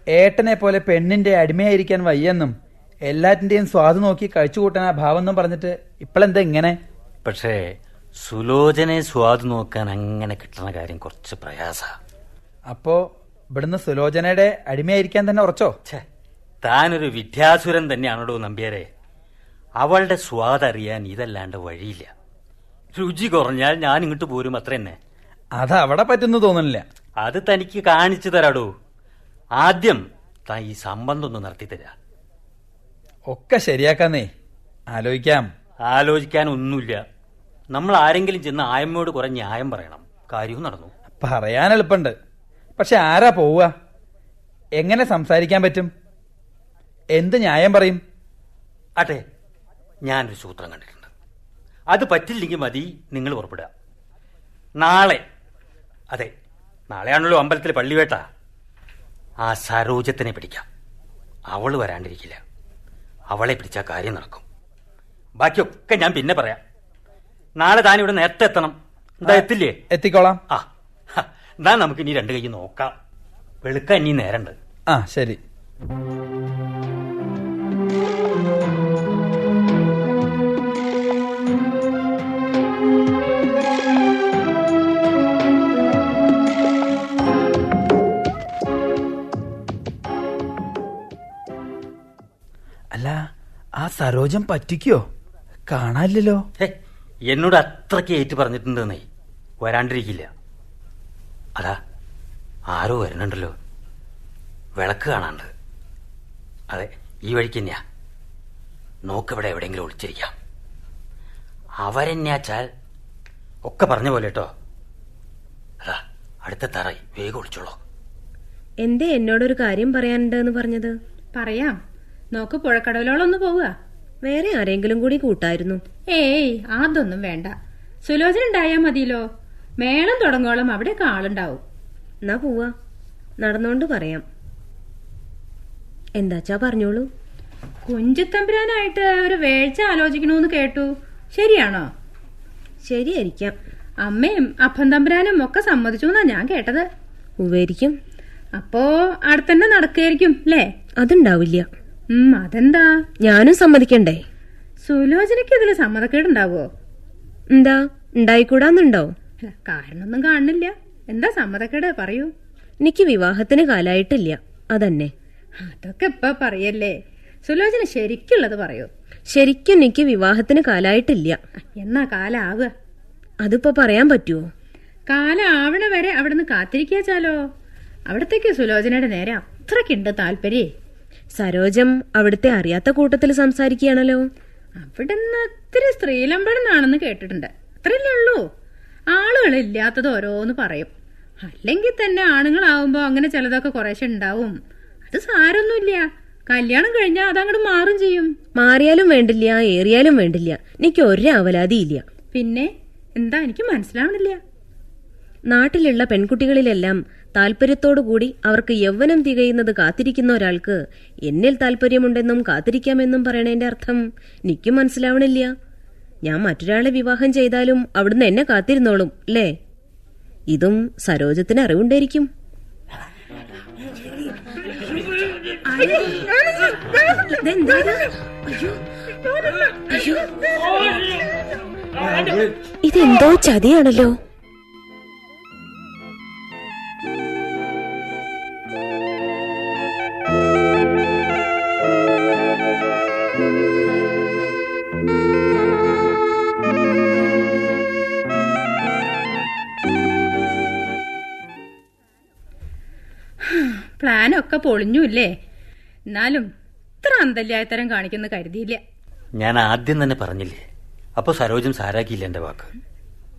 ഏട്ടനെ പോലെ പെണ്ണിന്റെ അടിമയായിരിക്കാൻ വയ്യെന്നും എല്ലാറ്റിന്റെയും സ്വാദ് നോക്കി കഴിച്ചു കൂട്ടാൻ ആ ഭാവം എന്നും പറഞ്ഞിട്ട് ഇപ്പോഴെന്താ ഇങ്ങനെ? പക്ഷേ സുലോചനെ സ്വാദ് നോക്കാൻ അങ്ങനെ കിട്ടുന്ന കാര്യം കുറച്ച് പ്രയാസ. അപ്പോ ഇവിടുന്ന് സുലോചനയുടെ അടിമയായിരിക്കാൻ തന്നെ ഉറച്ചോ? താനൊരു വിദ്യാസുരൻ തന്നെയാണോ നമ്പ്യാരെ? അവളുടെ സ്വാദ് അറിയാൻ ഇതല്ലാണ്ട് വഴിയില്ല. രുചി കുറഞ്ഞാൽ ഞാൻ ഇങ്ങോട്ട് പോരും അത്ര തന്നെ അത് അവിടെ പറ്റുന്നു തോന്നുന്നില്ല അത് തനിക്ക് കാണിച്ചു തരാടോ. ആദ്യം താൻ ഈ സംബന്ധം ഒന്ന് നടത്തി തരാ. ഒക്കെ ശരിയാക്കാന്നേ. ആലോചിക്കാം. ആലോചിക്കാൻ ഒന്നുമില്ല. നമ്മൾ ആരെങ്കിലും ചെന്ന് ആയമ്മയോട് കുറെ ന്യായം പറയണം. കാര്യവും നടന്നു. പറയാൻ എളുപ്പമുണ്ട്. പക്ഷെ ആരാ പോവുക? എങ്ങനെ സംസാരിക്കാൻ പറ്റും? എന്ത് ന്യായം പറയും? അതെ. ഞാനൊരു സൂത്രം കണ്ടിട്ടുണ്ട്. അത് പറ്റില്ലെങ്കിൽ മതി നിങ്ങൾ പുറപ്പെടുക നാളെ അതെ നാളെയാണല്ലോ അമ്പലത്തിലെ പള്ളിവേട്ട. ആ സരോജത്തിനെ പിടിക്കാം. അവൾ വരാണ്ടിരിക്കില്ല. അവളെ പിടിച്ചാൽ കാര്യം നടക്കും. ബാക്കിയൊക്കെ ഞാൻ പിന്നെ പറയാം. നാളെ താൻ ഇവിടെ നേരത്തെ എത്തണം. എന്താ എത്തില്ലേ? എത്തിക്കോളാം. ആ എന്നാ നമുക്ക് ഇനി രണ്ട് കൈ നോക്കാം. വെളുക്കാൻ ഇനി നേരണ്ട്. ആ ശരി. സരോജം പറ്റിക്കോ? കാണാനില്ലല്ലോ. എന്നോട് അത്രയ്ക്ക് ഏറ്റു പറഞ്ഞിട്ടുണ്ടെന്നേ. വരാണ്ടിരിക്കില്ല. അതാ ആരോ വരണുണ്ടല്ലോ വിളക്ക് കാണാണ്ട് അതെ ഈ വഴിക്ക് തന്നെയാ. നോക്കിവിടെ എവിടെയെങ്കിലും ഒളിച്ചിരിക്കാം. അവരെന്നാച്ചാൽ ഒക്കെ പറഞ്ഞ പോലെ കേട്ടോ. അതാ അടുത്ത തറയി വേഗം ഒളിച്ചോളൂ. എന്തേ എന്നോടൊരു കാര്യം പറയാനുണ്ട് എന്ന് പറഞ്ഞത്? പറയാം. നോക്ക് പുഴക്കടവിലോളൊന്ന് പോവുക. വേറെ ആരെങ്കിലും കൂടി കൂട്ടായിരുന്നു. ഏയ് അതൊന്നും വേണ്ട. സുലോചന ഉണ്ടായാ മതിയല്ലോ. മേളം തുടങ്ങോളം അവിടെ ആളുണ്ടാവും. എന്നാ പോവാ. നടന്നോണ്ട് പറയാം. എന്താച്ചാ പറഞ്ഞോളൂ? കുഞ്ചത്തമ്പുരാനായിട്ട് ഒരു വേഴ്ച ആലോചിക്കണമെന്ന് കേട്ടു. ശരിയാണോ? ശരിയായിരിക്കാം. അമ്മയും അപ്പൻ തമ്പുരാനും ഒക്കെ സമ്മതിച്ചു എന്നാ ഞാൻ കേട്ടത്. ഉവരിക്കും അപ്പോ അടുത്തന്നെ നടക്കുകയായിരിക്കും അല്ലേ അതുണ്ടാവില്ല. അതെന്താ? ഞാനും സമ്മതിക്കണ്ടേ. സുലോചനയ്ക്ക് ഇതിൽ സമ്മതക്കേടുണ്ടാവോ? എന്താ? ഉണ്ടായിക്കൂടാന്നുണ്ടോ? കാരണൊന്നും കാരണമൊന്നും കാണുന്നില്ല. എന്താ സമ്മതക്കേട്? പറയൂ. എനിക്ക് വിവാഹത്തിന് കാലായിട്ടില്ല. അതന്നെ. അതൊക്കെ ഇപ്പൊ പറയല്ലേ? സുലോചന ശരിക്കുള്ളത് പറയൂ. ശരിക്കും എനിക്ക് വിവാഹത്തിന് കാലായിട്ടില്ല. എന്നാ കാലാവുക. അതിപ്പോ പറയാൻ പറ്റുമോ കാലാവണ വരെ അവിടുന്ന് കാത്തിരിക്കാച്ചാലോ അവിടത്തേക്ക് സുലോചനയുടെ നേരെ അത്രയ്ക്കുണ്ട് താല്പര്യേ. സരോജം അവിടുത്തെ അറിയാത്ത കൂട്ടത്തിൽ സംസാരിക്കുകയാണല്ലോ? അവിടുന്ന് ഇത്തിരി സ്ത്രീലമ്പടനാണെന്ന് കേട്ടിട്ടുണ്ട്. അത്രയല്ലേ ഉള്ളൂ. ആളുകൾ ഇല്ലാത്തത് ഓരോന്ന് പറയും. അല്ലെങ്കിൽ തന്നെ ആണുങ്ങളാവുമ്പോ അങ്ങനെ ചിലതൊക്കെ കുറേശ്ശെ ഉണ്ടാവും. അത് സാരൊന്നുമില്ല കല്യാണം കഴിഞ്ഞാൽ അതങ്ങോട്ട് മാറും ചെയ്യും. മാറിയാലും വേണ്ടില്ല ഏറിയാലും വേണ്ടില്ല. എനിക്ക് ഒരു അവലാതിയില്ല. പിന്നെ എന്താ എനിക്ക് മനസ്സിലാവണില്ല. നാട്ടിലുള്ള പെൺകുട്ടികളിലെല്ലാം താല്പര്യത്തോടുകൂടി അവർക്ക് യൗവനം തികയുന്നത് കാത്തിരിക്കുന്ന ഒരാൾക്ക് എന്നിൽ താല്പര്യമുണ്ടെന്നും കാത്തിരിക്കാമെന്നും പറയണേന്റെ അർത്ഥം നിക്കും മനസ്സിലാവണില്ല. ഞാൻ മറ്റൊരാളെ വിവാഹം ചെയ്താലും അവിടുന്ന് എന്നെ കാത്തിരുന്നോളും അല്ലേ? ഇതും സരോജത്തിന് അറിവുണ്ടായിരിക്കും. ഇതെന്തോ ചതിയാണല്ലോ. പ്ലാനൊക്കെ പൊളിഞ്ഞു ഇല്ലേ എന്നാലും ഇത്ര അന്തല്യായത്തരം കാണിക്കുന്ന കരുതിയില്ല. ഞാൻ ആദ്യം തന്നെ പറഞ്ഞില്ലേ? അപ്പോൾ സരോജം സാരാക്കിയില്ല എന്റെ വാക്ക്?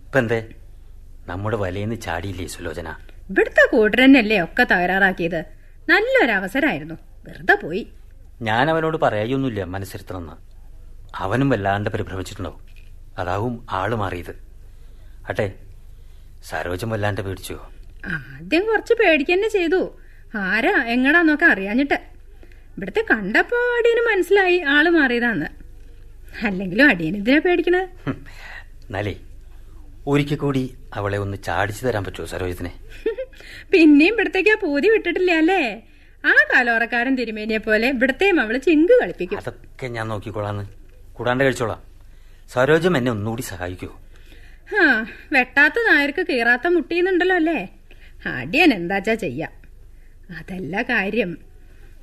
ഇപ്പം എന്തേ? നമ്മുടെ വലയിന്ന് ചാടിയില്ലേ സുലോചന? ഇവിടുത്തെ കൂട്ടരന്നല്ലേ ഒക്കെ തകരാറാക്കിയത്? നല്ലൊരവസരായിരുന്നു. വെറുതെ പോയി. ഞാൻ അവനോട് പറയായൊന്നുമില്ല മനസ്സിരുത്തണമെന്ന്. അവനും വല്ലാണ്ട് പരിഭ്രമിച്ചിട്ടുണ്ടാവും. അതാവും ആൾ മാറിയത്. അട്ടെ സരോജം വല്ലാണ്ട് പേടിച്ചു ആദ്യം കുറച്ച് പേടിക്കന്നെ ചെയ്തു. ആരാ? എങ്ങടാന്നൊക്കെ അറിയാഞ്ഞിട്ട്. ഇവിടുത്തെ കണ്ടപ്പോ അടിയന് മനസ്സിലായി. ആൾ മാറിയതാന്ന്. അല്ലെങ്കിലും അടിയൻ ഇതിനെ പേടിക്കണത് നലേ ഒരിക്കൽ കൂടി അവളെ ഒന്ന് ചാടിച്ചു തരാൻ പറ്റുമോ സരോജത്തിനെ? പിന്നെയും ഇവിടത്തേക്ക് ആ പൂതി വിട്ടിട്ടില്ല അല്ലേ? ആ കാലോറക്കാരൻ തിരുമേനിയെ പോലെ ഇവിടത്തെയും അവൾ ചിങ്ക് കളിപ്പിക്കും. അതൊക്കെ ഞാൻ നോക്കിക്കോളാന്ന്. കൂടാണ്ട് കഴിച്ചോളാം. സരോജം എന്നെ ഒന്നുകൂടി സഹായിക്കൂ. ആ വെട്ടാത്ത നായർക്ക് കീറാത്ത മുട്ടിയുന്നുണ്ടല്ലോ അല്ലേ? അടിയൻ എന്താച്ചാ ചെയ്യാം? അതല്ല കാര്യം.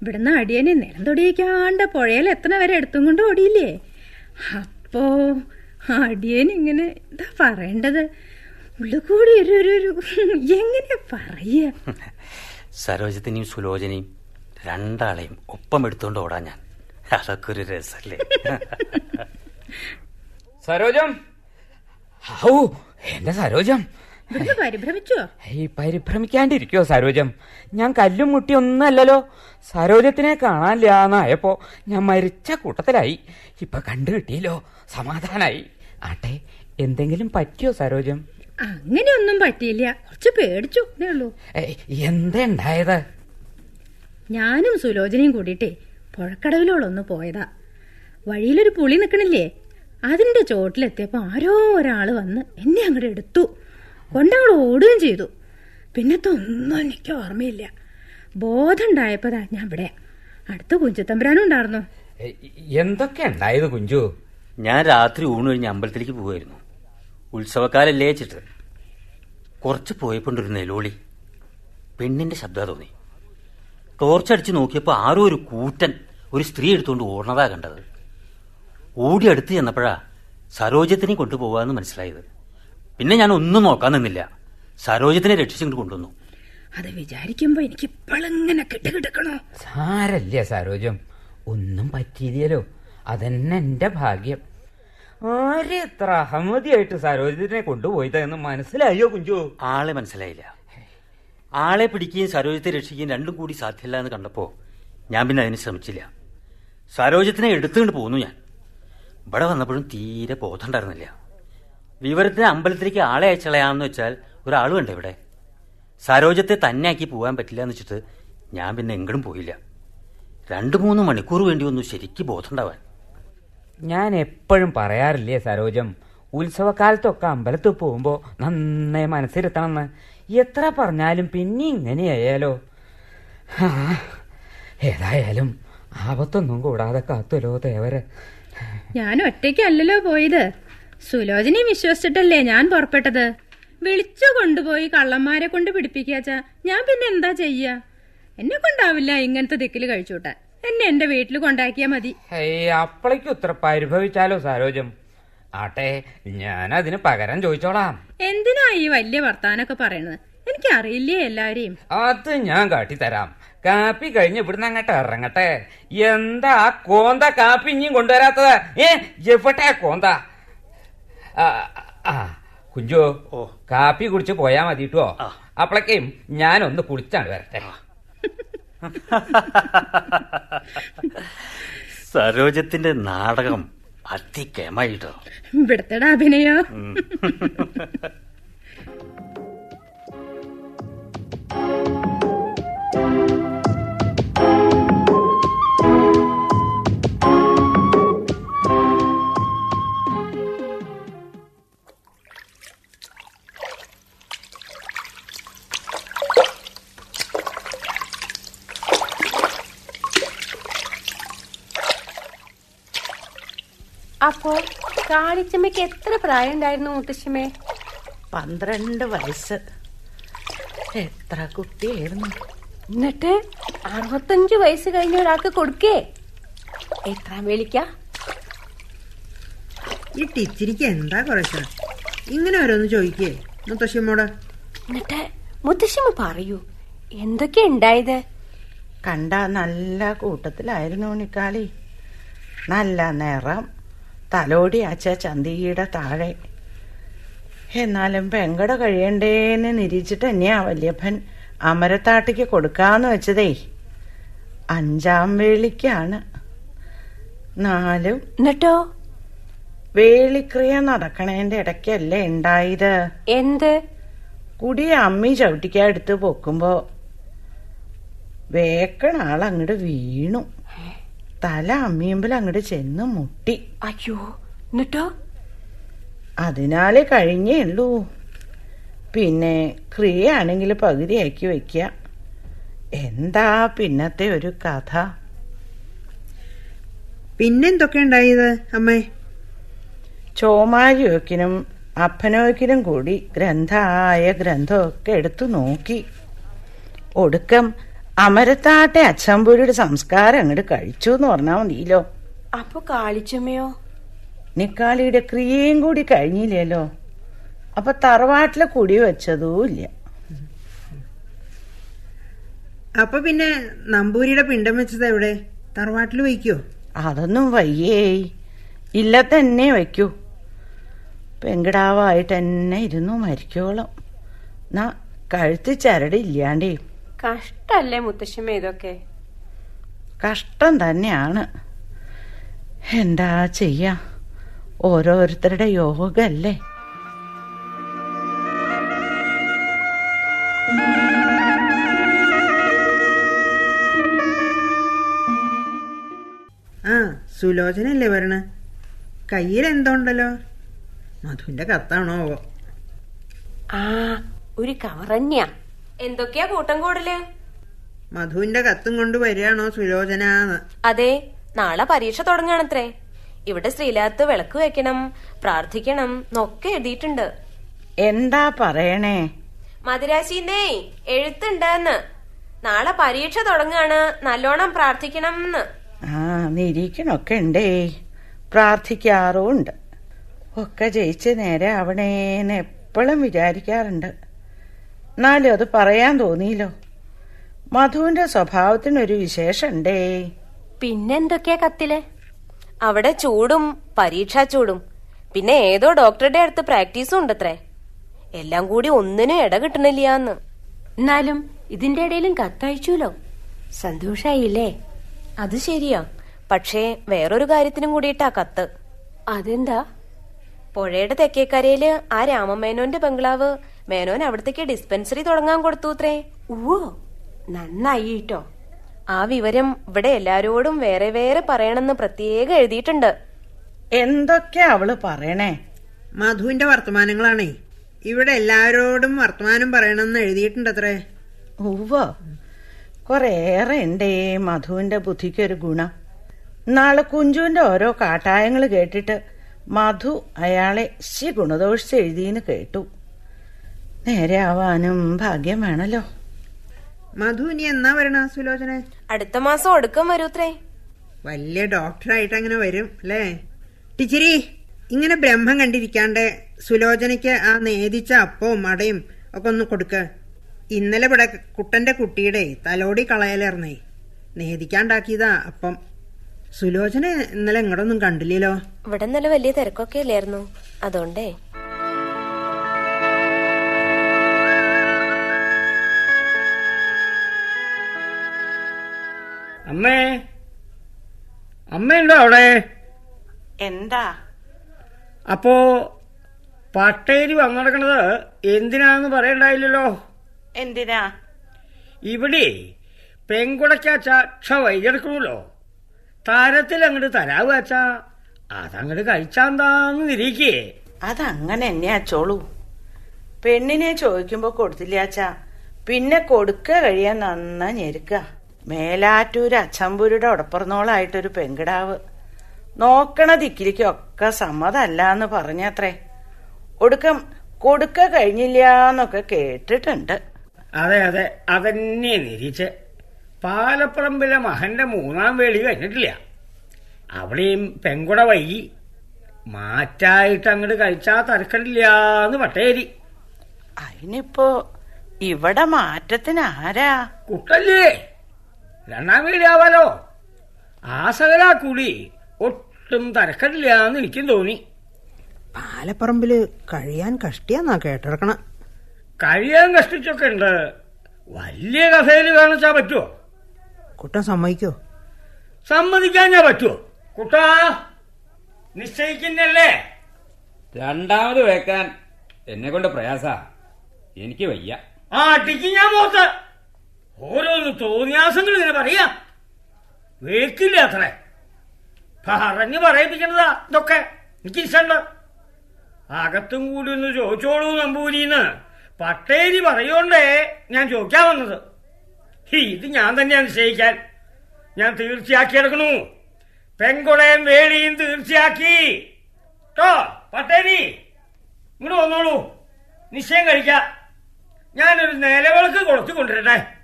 ഇവിടുന്ന് അടിയനെ നിലം തൊടിയിക്കാണ്ട് പുഴയിൽ എത്ര വരെ എടുത്തും കൊണ്ട് ഓടിയില്ലേ? അപ്പോ അടിയൻ ഇങ്ങനെ എന്താ പറയേണ്ടത്? ഉള്ളു കൂടി ഒരു ഒരു എങ്ങനെ പറയ? സരോജത്തിനെയും സുലോചനയും രണ്ടാളെയും ഒപ്പം എടുത്തുകൊണ്ട് ഓടാൻ ഞാൻ. അതൊക്കെ ഒരു രസല്ലേ? സരോജം? ഹൗ എന്റെ സരോജം. പരിഭ്രമിച്ചോ? ഈ പരിഭ്രമിക്കാണ്ടിരിക്കോ സരോജം. ഞാൻ കല്ലും മുട്ടി ഒന്നല്ലല്ലോ സരോജത്തിനെ കാണാനില്ലാന്നായപ്പോ ഞാൻ മരിച്ച കൂട്ടത്തിലായി. ഇപ്പൊ കണ്ടു കിട്ടിയല്ലോ സമാധാനായി. ആട്ടെ എന്തെങ്കിലും പറ്റിയോ സരോജം? അങ്ങനെയൊന്നും പറ്റിയില്ല. കുറച്ച് പേടിച്ചു ഉള്ളൂ. എന്താ ഉണ്ടായത്? ഞാനും സുലോചനയും കൂടിയിട്ടേ പുഴക്കടവിലോളൊന്ന് പോയതാ. വഴിയിലൊരു പുളി നിൽക്കണില്ലേ അതിന്റെ ചോട്ടിലെത്തിയപ്പോ ആരോ ഒരാൾ വന്ന് എന്നെ അങ്ങോട്ട് എടുത്തു. കൊണ്ടങ്ങോട്ട് ഓടുകയും ചെയ്തു. പിന്നത്തെ ഒന്നും എനിക്ക് ഓർമ്മയില്ല. ബോധം ഉണ്ടായപ്പോതാ ഞാൻ ഇവിടെ. അടുത്ത കുഞ്ചത്തമ്പരാനും ഉണ്ടായിരുന്നു എന്തൊക്കെ ഉണ്ടായത് കുഞ്ചു? ഞാൻ രാത്രി ഊണ് കഴിഞ്ഞ് അമ്പലത്തിലേക്ക് പോവായിരുന്നു ഉത്സവക്കാലല്ലേ വെച്ചിട്ട്. കുറച്ച് പോയപ്പോണ്ടൊരു നെലോളി. പെണ്ണിന്റെ ശബ്ദം തോന്നി. ടോർച്ചടിച്ച് നോക്കിയപ്പോൾ ആരോ ഒരു കൂറ്റൻ ഒരു സ്ത്രീ എടുത്തുകൊണ്ട് ഓടണതാ കണ്ടത്. ഓടി അടുത്ത് ചെന്നപ്പോഴാ സരോജത്തിനെ കൊണ്ടുപോവാന്ന് മനസ്സിലായത്. പിന്നെ ഞാൻ ഒന്നും നോക്കാൻ നിന്നില്ല. സരോജത്തിനെ രക്ഷിച്ചിങ്ങോട്ട് കൊണ്ടുവന്നു. അത് വിചാരിക്കുമ്പോ എനിക്ക് ഇപ്പോഴെങ്ങനെ കിട്ടുകിടക്കണോ സാരല്ല സരോജം. ഒന്നും പറ്റിയില്ലല്ലോ. അതന്നെ എന്റെ ഭാഗ്യം. ആരെ എത്ര അഹമ്മതിയായിട്ട് സരോജത്തിനെ കൊണ്ടുപോയിതെന്ന് മനസ്സിലായോ കുഞ്ചു? ആളെ മനസ്സിലായില്ല. ആളെ പിടിക്കുകയും സരോജത്തെ രക്ഷിക്കുകയും രണ്ടും കൂടി സാധ്യമല്ല എന്ന് കണ്ടപ്പോ ഞാൻ പിന്നെ അതിന് ശ്രമിച്ചില്ല. സരോജത്തിനെ എടുത്തുകൊണ്ട് പോന്നു ഞാൻ. ഇവിടെ വന്നപ്പോഴും തീരെ ബോധം ഉണ്ടായിരുന്നില്ല. വിവരത്തിന് അമ്പലത്തിലേക്ക് ആളെ അയച്ചളയാന്ന് വെച്ചാൽ ഒരാൾ വേണ്ട ഇവിടെ? സരോജത്തെ തന്നെ ആക്കി പോകാൻ പറ്റില്ല എന്ന് വെച്ചിട്ട് ഞാൻ പിന്നെ എങ്ങടും പോയില്ല. രണ്ടു മൂന്ന് മണിക്കൂർ വേണ്ടി വന്നു ശരിക്ക് ബോധം ഉണ്ടാവാൻ ഞാൻ എപ്പോഴും പറയാറില്ലേ സരോജം ഉത്സവകാലത്തൊക്കെ അമ്പലത്തിൽ പോകുമ്പോ നന്നായി മനസ്സിലെത്തണമെന്ന് എത്ര പറഞ്ഞാലും പിന്നെ ഇങ്ങനെയായാലോ? ഏതായാലും ആപത്തൊന്നും കൂടാതെ കാത്തുലോ തേവര് ഞാൻ ഒറ്റയ്ക്കല്ലല്ലോ പോയത്. സുലോചനയെ വിശ്വസിച്ചിട്ടല്ലേ ഞാൻ പുറപ്പെട്ടത്? വിളിച്ചു കൊണ്ടുപോയി കള്ളന്മാരെ കൊണ്ട് പിടിപ്പിക്കാച്ച ഞാൻ പിന്നെ എന്താ ചെയ്യ? എന്നെ കൊണ്ടാവില്ല ഇങ്ങനത്തെ ദിക്കിൽ കഴിച്ചുകൂട്ടാൻ എന്നെ എന്റെ വീട്ടിൽ കൊണ്ടാക്കിയാ മതി. ഏയ് ഉത്ര പരിഭവിച്ചാലോ സരോജം? ആട്ടെ ഞാൻ അതിന് പകരം ചോദിച്ചോളാം. എന്തിനാ ഈ വലിയ വർത്താനൊക്കെ പറയണത്? എനിക്കറിയില്ലേ എല്ലാവരെയും അത് ഞാൻ കാട്ടിത്തരാം. കാപ്പി കഴിഞ്ഞ് ഇവിടുന്ന് അങ്ങോട്ട് ഇറങ്ങട്ടെ. എന്താ ആ കോന്ത കാപ്പി ഇനിയും കൊണ്ടുവരാത്തത്? ഏ എവിടെ കോന്ത? കുഞ്ചു കാപ്പി കുടിച്ച് പോയാ മതി കേട്ടോ അപ്പളക്കേം ഞാനൊന്ന് കുളിച്ചാണ് വരട്ടെ. സരോജത്തിന്റെ നാടകം അതിക്കേമായിട്ടോ ഇവിടത്തെ അഭിനയോ. കാളിച്ചമ്മയ്ക്ക് എത്ര പ്രായം ഉണ്ടായിരുന്നു മുത്തശ്ശമ്മേ പന്ത്രണ്ട് വയസ്സ്. എത്ര കുട്ടിയായിരുന്നു? എന്നിട്ട് അറുപത്തഞ്ച് വയസ്സ് കഴിഞ്ഞ ഒരാൾക്ക് കൊടുക്കേ. എത്ര വേളിക്ക? ഈ ടീച്ചരിക്ക് എന്താ കുറച്ച? ഇങ്ങനെ ഓരോന്ന് ചോദിക്കേ മുത്തശ്ശിയമ്മോട്. എന്നിട്ട് മുത്തശ്ശമ്മ പറയൂ എന്തൊക്കെ ഉണ്ടായത്? കണ്ട നല്ല കൂട്ടത്തിലായിരുന്നു ഉണിക്കാളി നല്ല നിറം തലോടി അച്ച ചന്തിയുടെ താഴെ. എന്നാലും പെങ്കട കഴിയണ്ടേന്ന് നിരീച്ചിട്ട് തന്നെയാ വല്യപ്പൻ അമരത്താട്ടിക്ക് കൊടുക്കാന്ന് വെച്ചതേ. അഞ്ചാം വേളിക്കാണ്. നാലും എന്നിട്ടോ? വേളിക്രിയ നടക്കണേന്റെ ഇടയ്ക്കല്ലേ ഉണ്ടായത്. എന്ത്? കുടി അമ്മി ചവിട്ടിക്കാടുത്ത് പൊക്കുമ്പോ വേക്കണ ആളങ്ങട് വീണു. തല അമ്മിയുമ്പിൽ അങ്ങോട്ട് ചെന്ന് മുട്ടി. അയ്യോ എന്നിട്ടോ? അതിനാലേ കഴിഞ്ഞേ ഉള്ളൂ. പിന്നെ ക്രിയയാണെങ്കിൽ പകുതിയാക്കി വയ്ക്കുക എന്താ പിന്നത്തെ ഒരു കഥ? പിന്നെന്തൊക്കെ ഉണ്ടായത് അമ്മേ? ചോമാരിയോക്കിനും അപ്പനോക്കിനും കൂടി ഗ്രന്ഥായ ഗ്രന്ഥമൊക്കെ എടുത്തു നോക്കി. ഒടുക്കം അമരത്താട്ടെ അച്ഛമ്പൂരിയുടെ സംസ്കാരം അങ്ങോട്ട് കഴിച്ചു എന്ന് പറഞ്ഞാൽ മതിയല്ലോ. അപ്പൊ കാളിച്ചമ്മയോ? നിക്കാളിയുടെ ക്രിയയും കൂടി കഴിഞ്ഞില്ലല്ലോ അപ്പൊ തറവാട്ടിലെ കുടി വെച്ചതും ഇല്ല അപ്പൊ പിന്നെ നമ്പൂരിയുടെ പിണ്ടം വെച്ചത് എവിടെ? തറവാട്ടിൽ വയ്ക്കോ? അതൊന്നും വയ്യേ. ഇല്ല തന്നെ വയ്ക്കൂ. പെങ്കിടാവായിട്ട് തന്നെ ഇരുന്നു മരിക്കോളം. എന്നാ കഴുത്ത് ചരടില്ലാണ്ടേ. കഷ്ടല്ലേ മുത്തശ്ശമ്മ ഇതൊക്കെ? കഷ്ടം തന്നെയാണ്. എന്താ ചെയ്യാ? ഓരോരുത്തരുടെ യോഗല്ലേ? ആ സുലോചനല്ലേ വരണ? കയ്യിൽ എന്തോണ്ടല്ലോ മധുവിന്റെ കത്താണോ? ആ ഒരു കവറഞ്ഞ എന്തൊക്കെയാ കൂട്ടം കൂടൽ? മധുവിന്റെ കത്തും കൊണ്ട് വരികയാണോ സുലോചന അതെ നാളെ പരീക്ഷ തുടങ്ങാണത്രേ. ഇവിടെ ശ്രീലാത്ത് വിളക്ക് വെക്കണം പ്രാർത്ഥിക്കണം എന്നൊക്കെ എഴുതിയിട്ടുണ്ട്. എന്താ പറയണേ? മധുരാശിന്നേ എഴുത്തുണ്ടെന്ന്. നാളെ പരീക്ഷ തുടങ്ങാണ് നല്ലോണം പ്രാർത്ഥിക്കണം എന്ന്. ആ നിരീക്കണൊക്കെ ഉണ്ടേ. പ്രാർത്ഥിക്കാറുമുണ്ട് ഒക്കെ ജയിച്ച നേരെ ആവണേന്ന് എപ്പോഴും വിചാരിക്കാറുണ്ട്. എന്നാലും അത് പറയാൻ തോന്നിയില്ലോ. മധുവിന്റെ സ്വഭാവത്തിനൊരു വിശേഷണ്ടേ. പിന്നെന്തൊക്കെയാ കത്തിൽ? അവിടെ ചൂടും പരീക്ഷാ ചൂടും. പിന്നെ ഏതോ ഡോക്ടറുടെ അടുത്ത് പ്രാക്ടീസും ഉണ്ടത്രേ. എല്ലാം കൂടി ഒന്നിനും ഇട കിട്ടണില്ലാന്ന്. എന്നാലും ഇതിന്റെ ഇടയിലും കത്തയച്ചൂലോ? സന്തോഷായില്ലേ? അത് ശരിയാ. പക്ഷേ വേറൊരു കാര്യത്തിനും കൂടിയിട്ടാ കത്ത്. അതെന്താ? പുഴയുടെ തെക്കേക്കരയിൽ ആ രാമമേനോന്റെ ബംഗ്ലാവ് മേനോൻ അവിടത്തേക്ക് ഡിസ്പെൻസറി തുടങ്ങാൻ കൊടുത്തൂത്രേ. ഓ നന്നായി കേട്ടോ. ആ വിവരം ഇവിടെ എല്ലാരോടും വേറെ വേറെ പറയണമെന്ന് പ്രത്യേകം എഴുതിയിട്ടുണ്ട്. എന്തൊക്കെ അവൾ പറയണേ? മധുവിന്റെ വർത്തമാനങ്ങളാണേ. ഇവിടെ എല്ലാരോടും വർത്തമാനം പറയണമെന്ന് എഴുതിയിട്ടുണ്ടത്രേ. ഉവ്വ കൊറേറെ ഉണ്ടേ മധുവിന്റെ ബുദ്ധിക്കൊരു ഗുണം. നാളെ കുഞ്ചുവിന്റെ ഓരോ കാട്ടായങ്ങൾ കേട്ടിട്ട് മധു അയാളെ ശി ഗുണദോഷിച്ച് എഴുതിയെന്ന് കേട്ടു. നേരെ ആവാനും ഭാഗ്യം വേണല്ലോ. മധു ഇനി എന്നാ വരണ സുലോചന? അടുത്ത മാസം ഒടുക്കം വരൂത്രേ. വലിയ ഡോക്ടറായിട്ട് അങ്ങനെ വരും അല്ലേ? ടീച്ചരി ഇങ്ങനെ ബ്രഹ്മം കണ്ടിരിക്കാണ്ട് സുലോചനയ്ക്ക് ആ നേദിച്ച അപ്പവും അടയും ഒക്കെ ഒന്ന് കൊടുക്ക. ഇന്നലെ ഇവിടെ കുട്ടന്റെ കുട്ടിയുടെ തലോടി കളയലേർന്നേ. നേദിക്കാണ്ടാക്കിയതാ അപ്പം. സുലോചന ഇന്നലെ ഇങ്ങടൊന്നും കണ്ടില്ലല്ലോ. ഇവിടെ നല്ല വലിയ തിരക്കൊക്കെ അല്ലായിരുന്നു അതുകൊണ്ടേ അമ്മേ. അമ്മയുണ്ടോ അവിടെ? എന്താ? അപ്പോ പട്ടേരി വന്നിടക്കണത് എന്തിനാന്ന് പറയണ്ടായില്ലല്ലോ? എന്തിനാ? ഇവിടെ പെങ്കുടക്കാച്ച ക്ഷ വൈകിടക്കണല്ലോ തരത്തിൽ അങ്ങോട്ട് തരാവ് അച്ഛാ. അതങ്ങോട്ട് കഴിച്ചാന്താന്ന് നിരീക്കേ അതങ്ങനെ എന്നെ അച്ചോളൂ. പെണ്ണിനെ ചോദിക്കുമ്പോ കൊടുത്തില്ലാച്ചാ പിന്നെ കൊടുക്ക കഴിയാൻ നന്നാ ഞെരുക്ക. മേലാറ്റൂര് അച്ചമ്പൂരുടെ ഉടപ്പുറന്നോളായിട്ടൊരു പെങ്കിടാവ് നോക്കണ ദിക്കിലേക്കൊക്കെ സമ്മതല്ലാന്ന് പറഞ്ഞത്രേ. ഒടുക്കം കൊടുക്ക കഴിഞ്ഞില്ല എന്നൊക്കെ കേട്ടിട്ടുണ്ട്. അതെ അതെ. അതന്നെ നിരീച്ച് പാലപ്പറമ്പിലെ മഹന്റെ മൂന്നാം വേളി കഴിഞ്ഞിട്ടില്ല. അവിടെയും പെങ്കുട വൈകി. മാറ്റായിട്ട് അങ്ങോട്ട് കഴിച്ചാ തരക്കണ്ടില്ലാന്ന് പട്ടേരി. അതിനിപ്പോ ഇവിടെ മാറ്റത്തിന് ആരാ കുട്ടല്ലേ? രണ്ടാം വീടാവാലോ സകല കൂടി ഒട്ടും തരക്കടില്ലാന്ന് എനിക്കും തോന്നി. പാലപ്പറമ്പിൽ കഴിയാൻ കഷ്ടിയാന്നാ കേട്ടിറക്കണ. കഴിയാൻ കഷ്ടിച്ചൊക്കെ ഉണ്ട്. വലിയ കഥയിൽ കാണിച്ചാ പറ്റുമോ കുട്ടൻ സമ്മതിക്കോ? സമ്മതിക്കാൻ ഞാൻ പറ്റുമോ കുട്ടാ നിശ്ചയിക്കുന്നല്ലേ? രണ്ടാമത് വെക്കാൻ എന്നെ കൊണ്ട് പ്രയാസ. എനിക്ക് വയ്യ. ആ ടിക്ക് ഞാൻ പോത്ത്. ഓരോന്ന് തോന്നിയാസങ്ങൾ ഇങ്ങനെ പറയാ വേക്കില്ല അത്രേ? പറഞ്ഞു പറയിപ്പിക്കണതാ ഇതൊക്കെ. എനിക്ക് ഇഷ്ടമുണ്ട്? അകത്തും കൂടി ഒന്ന് ചോദിച്ചോളൂ നമ്പൂരിന്ന്. പട്ടേരി പറയോണ്ടേ ഞാൻ ചോദിക്കാൻ വന്നത്. ഇത് ഞാൻ തന്നെയാണ് നിശ്ചയിക്കാൻ. ഞാൻ തീർച്ചയാക്കി എടുക്കണു. പെങ്കുടയും വേളിയും തീർച്ചയാക്കി. കേട്ടോ പട്ടേരി ഇങ്ങോട്ട് വന്നോളൂ. നിശ്ചയം കഴിക്കാം. ഞാനൊരു നിലവിളക്ക് കൊടുത്തു കൊണ്ടുവരട്ടെ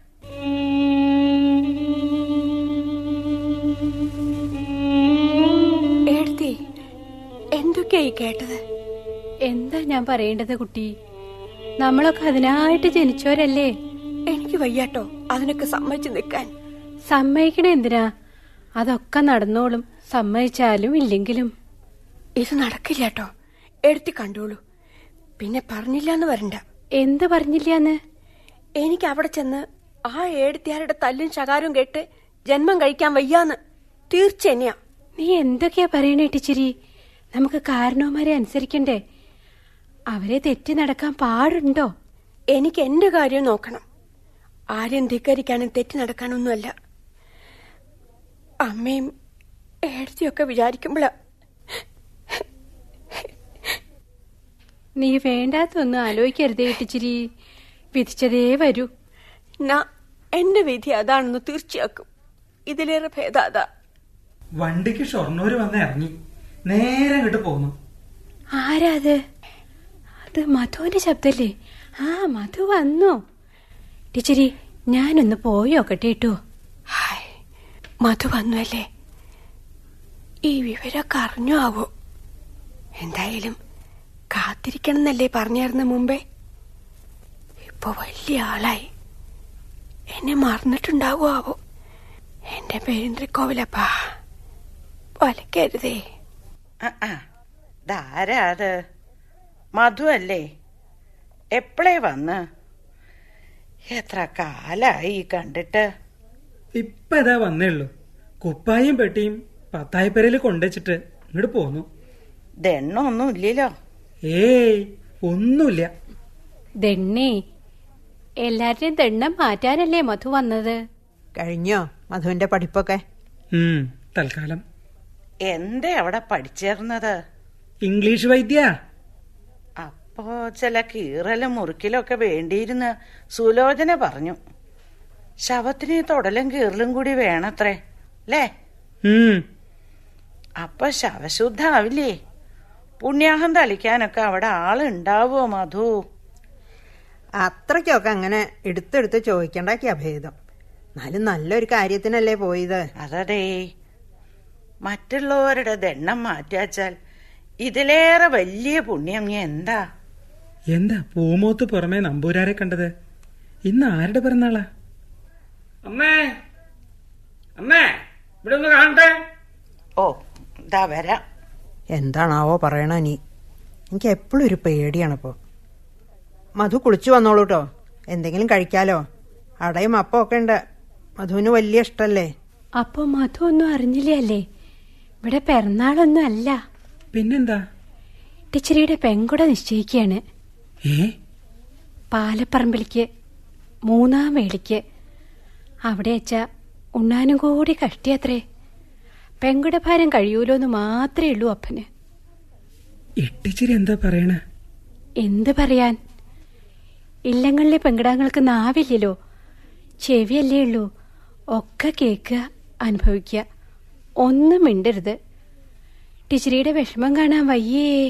എന്തൊക്കെയായി കേട്ടത്. എന്താ ഞാൻ പറയേണ്ടത് കുട്ടി? നമ്മളൊക്കെ അതിനായിട്ട് ജനിച്ചവരല്ലേ? എനിക്ക് വയ്യാട്ടോ അതിനൊക്കെ സമ്മതിച്ചു നിൽക്കാൻ. സമ്മതിക്കണ എന്തിനാ? അതൊക്കെ നടന്നോളും സമ്മതിച്ചാലും ഇല്ലെങ്കിലും. ഇത് നടക്കില്ല കേട്ടോ എടുത്തി കണ്ടോളൂ. പിന്നെ പറഞ്ഞില്ല എന്ന് വരണ്ട. എന്ത് പറഞ്ഞില്ലാന്ന്? എനിക്ക് അവിടെ ചെന്ന് ആ ഏടുത്തിയാരുടെ തല്ലും ശകാരവും കേട്ട് ജന്മം കഴിക്കാൻ വയ്യാന്ന് തീർച്ച നീ എന്തൊക്കെയാ പറയണേ ടീച്ചരി? നമുക്ക് കാരണവന്മാരെ അനുസരിക്കണ്ടേ? അവരെ തെറ്റി നടക്കാൻ പാടുണ്ടോ? എനിക്ക് എന്റെ കാര്യം നോക്കണം. ആരെയും ധിക്കരിക്കാനും തെറ്റി നടക്കാനൊന്നുമല്ല. അമ്മയും ഏടത്തിയൊക്കെ വിചാരിക്കുമ്പോഴാ നീ വേണ്ടാത്തൊന്നും ആലോചിക്കരുതേ ഇട്ടിച്ചിരി വിധിച്ചതേ വരൂ. നാ എന്റെ വിധി അതാണെന്ന് തീർച്ചയാക്കും. ഇതിലേറെ ഭേദാതാ. വണ്ടിക്ക് ഷൊർണൂര് വന്ന് ഇറങ്ങി. നേരെ അങ്ങോട്ട് പോകുന്നു. ആരാ അത്? അത് മധുവിന്റെ ശബ്ദല്ലേ? ആ മധു വന്നു. ടീച്ചരി ഞാനൊന്ന് പോയോക്കട്ടെ കേട്ടോ. മധു വന്നുവല്ലേ? ഈ വിവരമൊക്കെ അറിഞ്ഞോ ആവോ? എന്തായാലും കാത്തിരിക്കണം എന്നല്ലേ പറഞ്ഞായിരുന്നു മുമ്പേ? ഇപ്പൊ വലിയ ആളായി. എന്നെ മറന്നിട്ടുണ്ടാവോ ആവോ? എന്റെ പേരിന്ദ്രക്കോവിലപ്പാ വലക്കരുതേ. ആ, ആ. ഇതാരാ അത്? മധു അല്ലേ? എപ്പോഴേ വന്ന്? എത്ര കാലായി കണ്ടിട്ട്? ഇപ്പൊ ഇതാ വന്നേ ഉള്ളൂ. കുപ്പായും പെട്ടിയും പത്തായപ്പരയിൽ കൊണ്ടുവച്ചിട്ട് ഇങ്ങോട്ട് പോന്നു. ദണ്ണൊന്നും ഇല്ലല്ലോ. ഏയ് ഒന്നുമില്ല. ദണ്ണേ എല്ലാരുടെയും ദണ്ണം മാറ്റാനല്ലേ മധു വന്നത്? കഴിഞ്ഞോ മധുവിന്റെ പഠിപ്പൊക്കെ? ഉം തൽക്കാലം. എന്തേ അവിടെ പഠിച്ചേർന്നത്? ഇംഗ്ലീഷ് വൈദ്യ. അപ്പോ ചില കീറലും മുറുക്കിലും ഒക്കെ വേണ്ടിയിരുന്ന് സുലോചന പറഞ്ഞു. ശവത്തിന് തൊടലും കീറലും കൂടി വേണത്രേ അല്ലേ അപ്പൊ അപ്പൊ ശവശുദ്ധാവില്ലേ? പുണ്യാഹം തളിക്കാനൊക്കെ അവിടെ ആളുണ്ടാവോ മധു? അത്രയ്ക്കൊക്കെ അങ്ങനെ എടുത്തെടുത്ത് ചോദിക്കണ്ടാക്കിയ ഭേദം. എന്നാലും നല്ലൊരു കാര്യത്തിനല്ലേ പോയത്. അതേ മറ്റുള്ളവരുടെ ദണ്ണം മാറ്റിയാച്ചാൽ ഇതിലേറെ വലിയ പുണ്യം നീ എന്താ? എന്താ പൂമോത്ത് പുറമെ നമ്പൂരാരെ കണ്ടത്? ഇന്ന് ആരുടെ പിറന്നാളാ? അമ്മേ അമ്മേ ഇവിടെ ഒന്ന് കാണട്ടെ? ഓ ഇതാ വരാം. എന്താണാവോ പറയണ നീ? എനിക്ക് എപ്പോഴും ഒരു പേടിയാണിപ്പോ. മധു കുളിച്ചു വന്നോളൂ കേട്ടോ എന്തെങ്കിലും കഴിക്കാലോ. അടയും അപ്പം ഒക്കെ ഉണ്ട്. മധുവിന് വലിയ ഇഷ്ടല്ലേ? അപ്പൊ മധു ഒന്നും അറിഞ്ഞില്ലേ അല്ലേ ഇവിടെ പിറന്നാളൊന്നും അല്ല. പിന്നെന്താ? ടീച്ചറിയുടെ പെൺകുട നിശ്ചയിക്കുകയാണ്. പാലപ്പറമ്പിലേക്ക് മൂന്നാം വേളിക്ക്. അവിടെ വെച്ച ഉണ്ണാനും കൂടി കഷ്ടിയത്രേ. പെൺകുട ഭാരം കഴിയൂലോ എന്ന് മാത്രമേ ഉള്ളൂ അപ്പന്. ഇട്ടിച്ചിരി എന്താ പറയണ? എന്ത് പറയാൻ? ഇല്ലങ്ങളിലെ പെങ്കിടാങ്ങൾക്ക് നാവില്ലല്ലോ. ചെവിയല്ലേ ഉള്ളൂ. ഒക്കെ കേൾക്കുക അനുഭവിക്കുക. ഒന്നും മിണ്ടരുത്. ടീച്ചറിയുടെ വിഷമം കാണാൻ വയ്യേ.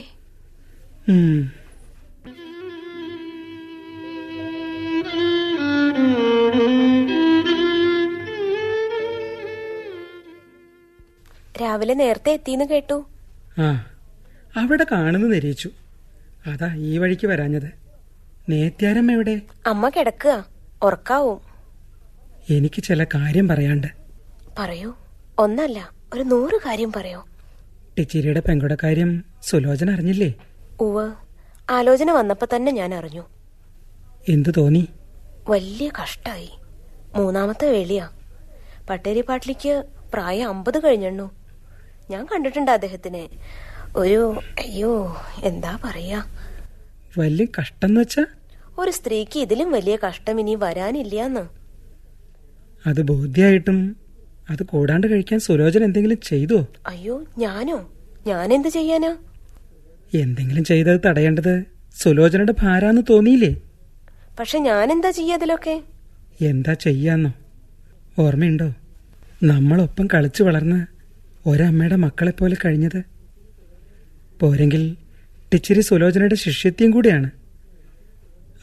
രാവിലെ നേരത്തെ എത്തിന്ന് കേട്ടു. ആ അവിടെ കാണുന്നു നിരീച്ചു. അതാ ഈ വഴിക്ക് വരാഞ്ഞത്. നേത്യാരമ്മ എവിടെ? അമ്മ കിടക്കുക. ഉറക്കാവും. എനിക്ക് ചില കാര്യം പറയാണ്ട് പറയൂ. ഒന്നല്ല ഒരു നൂറ് കാര്യം പറയോ. ടിച്ചിരിയുടെ പെങ്കുടെ കാര്യം സുലോചന അറിഞ്ഞില്ലേ? ഉവ് ആലോചന വന്നപ്പോ തന്നെ ഞാൻ അറിഞ്ഞു. എന്തു തോന്നി? വലിയ കഷ്ടായി. മൂന്നാമത്തെ വേളിയാ പട്ടേരി പാട്ടിലേക്ക് പ്രായം അമ്പത് കഴിഞ്ഞെണ്ണു. ഞാൻ കണ്ടിട്ടുണ്ട് അദ്ദേഹത്തിനെ. ഒരു അയ്യോ എന്താ പറയാ? വലിയ കഷ്ടം വെച്ചാ? ഒരു സ്ത്രീക്ക് ഇതിലും വലിയ കഷ്ടം ഇനി വരാനില്ലാന്ന് അത് ബോധ്യായിട്ടും അത് കൂടാണ്ട് കഴിക്കാൻ സുരോജൻ എന്തെങ്കിലും ചെയ്തോ? അയ്യോ ഞാനോ? ഞാൻ എന്ത് ചെയ്യാനാ? എന്തെങ്കിലും ചെയ്തത് തടയേണ്ടത് സുലോചനയുടെ ഭാരാന്ന് തോന്നിയില്ലേ? പക്ഷെ ഞാൻ എന്താ ചെയ്യാതിലൊക്കെ എന്താ ചെയ്യാന്നോ? ഓർമ്മയുണ്ടോ? നമ്മളൊപ്പം കളിച്ചു വളർന്ന് ഒരമ്മയുടെ മക്കളെ പോലെ കഴിഞ്ഞത്. പോരെങ്കിൽ ടിച്ചിരി സുലോചനയുടെ ശിഷ്യത്യം കൂടിയാണ്.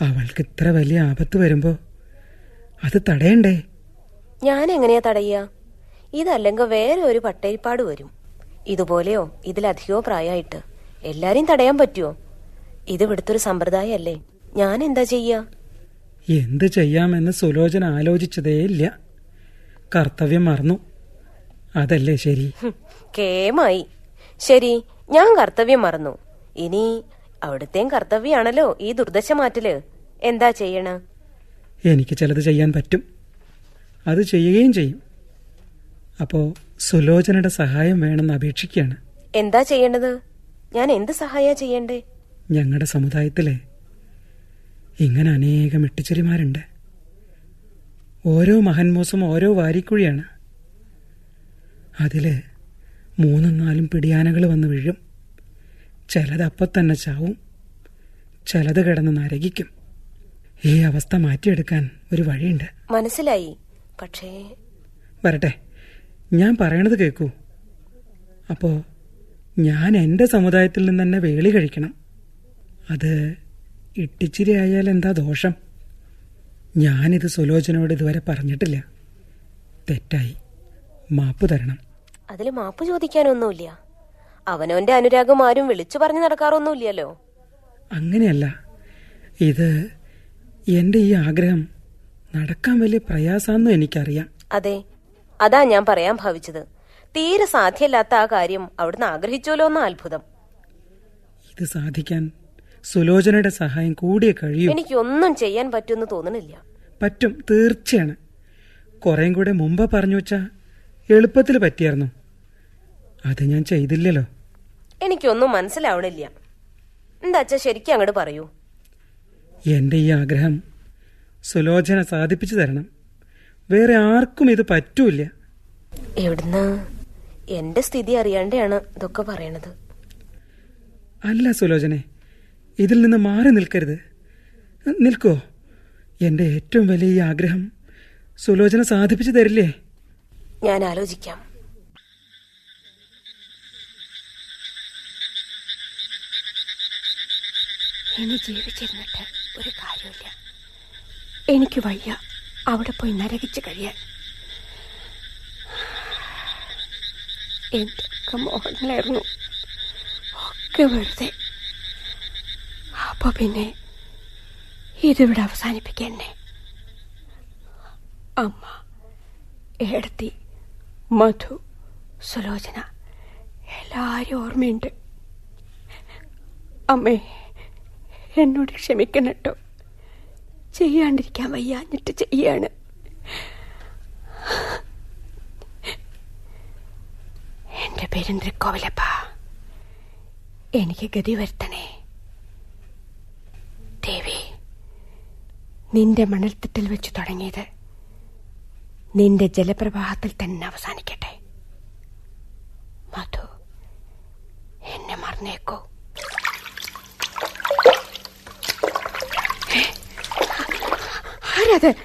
അവൾക്ക് ഇത്ര വലിയ ആപത്ത് വരുമ്പോ അത് തടയണ്ടേ? ഞാൻ എങ്ങനെയാ തടയുക ഇതല്ലെങ്കിൽ വേറെ ഒരു പട്ടേരിപ്പാട് വരും. ഇതുപോലെയോ ഇതിലധികമോ പ്രായമായിട്ട് എല്ലാരെയും തടയാൻ പറ്റുമോ ഇത് ഇവിടുത്തെ ഒരു സമ്പ്രദായമല്ലേ. ഞാൻ എന്താ ചെയ്യാ? എന്ത് ചെയ്യാമെന്ന് സുലോചന ആലോചിച്ചതേയില്ല കർത്തവ്യം മറന്നു. അതല്ലേ ശരി? കേമായി. ശരി ഞാൻ കർത്തവ്യം മറന്നു. ഇനി അവിടുത്തെയും കർത്തവ്യാണല്ലോ ഈ ദുർദശ മാറ്റൽ. എന്താ ചെയ്യണ? എനിക്ക് ചിലത് ചെയ്യാൻ പറ്റും. അത് ചെയ്യുകയും ചെയ്യും. അപ്പോ സുലോചനയുടെ സഹായം വേണമെന്ന് അപേക്ഷിക്കുകയാണ്. എന്താ ചെയ്യേണ്ടത്? ഞാൻ എന്ത് സഹായ ചെയ്യണ്ടേ? ഞങ്ങളുടെ സമുദായത്തിലെ ഇങ്ങനെ അനേകം ഇട്ടിച്ചെരിമാരുണ്ട് ഓരോ മഹൻമോസും ഓരോ വാരിക്കുഴിയാണ്. അതിൽ മൂന്നും നാലും പിടിയാനകൾ വന്ന് വീഴും. ചിലത് അപ്പം തന്നെ ചാവും ചിലത് കിടന്ന് നരകിക്കും. ഈ അവസ്ഥ മാറ്റിയെടുക്കാൻ ഒരു വഴിയുണ്ട്. മനസ്സിലായി. പക്ഷേ വരട്ടെ. ഞാൻ പറയണത് കേൾക്കൂ അപ്പോ ഞാൻ എന്റെ സമുദായത്തിൽ നിന്ന് തന്നെ വേളി കഴിക്കണം. അത് ഇട്ടിച്ചിരി ആയാൽ എന്താ ദോഷം? ഞാനിത് സുലോചനയോട് ഇതുവരെ പറഞ്ഞിട്ടില്ല. തെറ്റായി. മാപ്പ് തരണം. അതിൽ മാപ്പ് ചോദിക്കാനൊന്നുമില്ല. അവനവന്റെ അനുരാഗം ആരും വിളിച്ചു പറഞ്ഞു നടക്കാറൊന്നുമില്ലല്ലോ. അങ്ങനെയല്ല. ഇത് എന്റെ ഈ ആഗ്രഹം നടക്കാൻ വലിയ പ്രയാസാന്നും എനിക്കറിയാം. അതെ. അതാ ഞാൻ പറയാൻ ഭാവിച്ചത്. തീരെ സാധ്യമല്ലാത്ത ആ കാര്യം അവിടുന്ന് ആഗ്രഹിച്ചോലോ എന്ന അത്ഭുതം. ഇത് സാധിക്കാൻ സുലോചനയുടെ സഹായം കൂടിയേ കഴിയൂ. എനിക്കൊന്നും ചെയ്യാൻ പറ്റുമെന്ന് തോന്നണില്ല. പറ്റും തീർച്ചയാണ്. കുറേം കൂടെ മുമ്പ് പറഞ്ഞു വെച്ചാ എളുപ്പത്തിൽ പറ്റിയായിരുന്നു അത് ഞാൻ ചെയ്തില്ലല്ലോ. എനിക്കൊന്നും മനസ്സിലാവണില്ല. എന്താ അച്ഛ ശരിക്കും അങ്ങോട്ട് പറയൂ. എന്റെ ഈ ആഗ്രഹം സുലോചന സാധിപ്പിച്ചു തരണം. വേറെ ആർക്കും ഇത് പറ്റൂല എവിടുന്ന? എന്റെ സ്ഥിതി അറിയാണ്ടാണ് ഇതൊക്കെ പറയണത്. അല്ല സുലോചനെ. ഇതിൽ നിന്ന് മാറി നിൽക്കരുത്. നിൽക്കോ. എന്റെ ഏറ്റവും വലിയ ഈ ആഗ്രഹം സുലോചന സാധിപ്പിച്ചു തരില്ലേ? ഞാൻ ആലോചിക്കാം. ഇനി ജീവിച്ചിരുന്നിട്ട് ഒരു കാര്യമില്ല എനിക്ക് വയ്യ. അവിടെ പോയി നരകിച്ച് കഴിയാൻ. എന്തൊക്കെ മോഹങ്ങളായിരുന്നു. ഒക്കെ വെറുതെ. അപ്പൊ പിന്നെ ഇതിവിടെ അവസാനിപ്പിക്കന്നെ അമ്മ ഏടത്തി മധു സുലോചന എല്ലാവരും ഓർമ്മയുണ്ട്. അമ്മേ എന്നോട് ക്ഷമിക്കണം കേട്ടോ ചെയ്യാണ്ടിരിക്കാൻ വയ്യാഞ്ഞിട്ട് ചെയ്യാണ്. എന്റെ പെരുന്തിരിക്കോവിലപ്പ എനിക്ക് ഗതി വരുത്തണേ. ദേവി നിന്റെ മണൽത്തിട്ടിൽ വെച്ച് തുടങ്ങിയത് നിന്റെ ജലപ്രവാഹത്തിൽ തന്നെ അവസാനിക്കട്ടെ. മധു എന്നെ മറന്നേക്കോ ഏ? ആരാത്?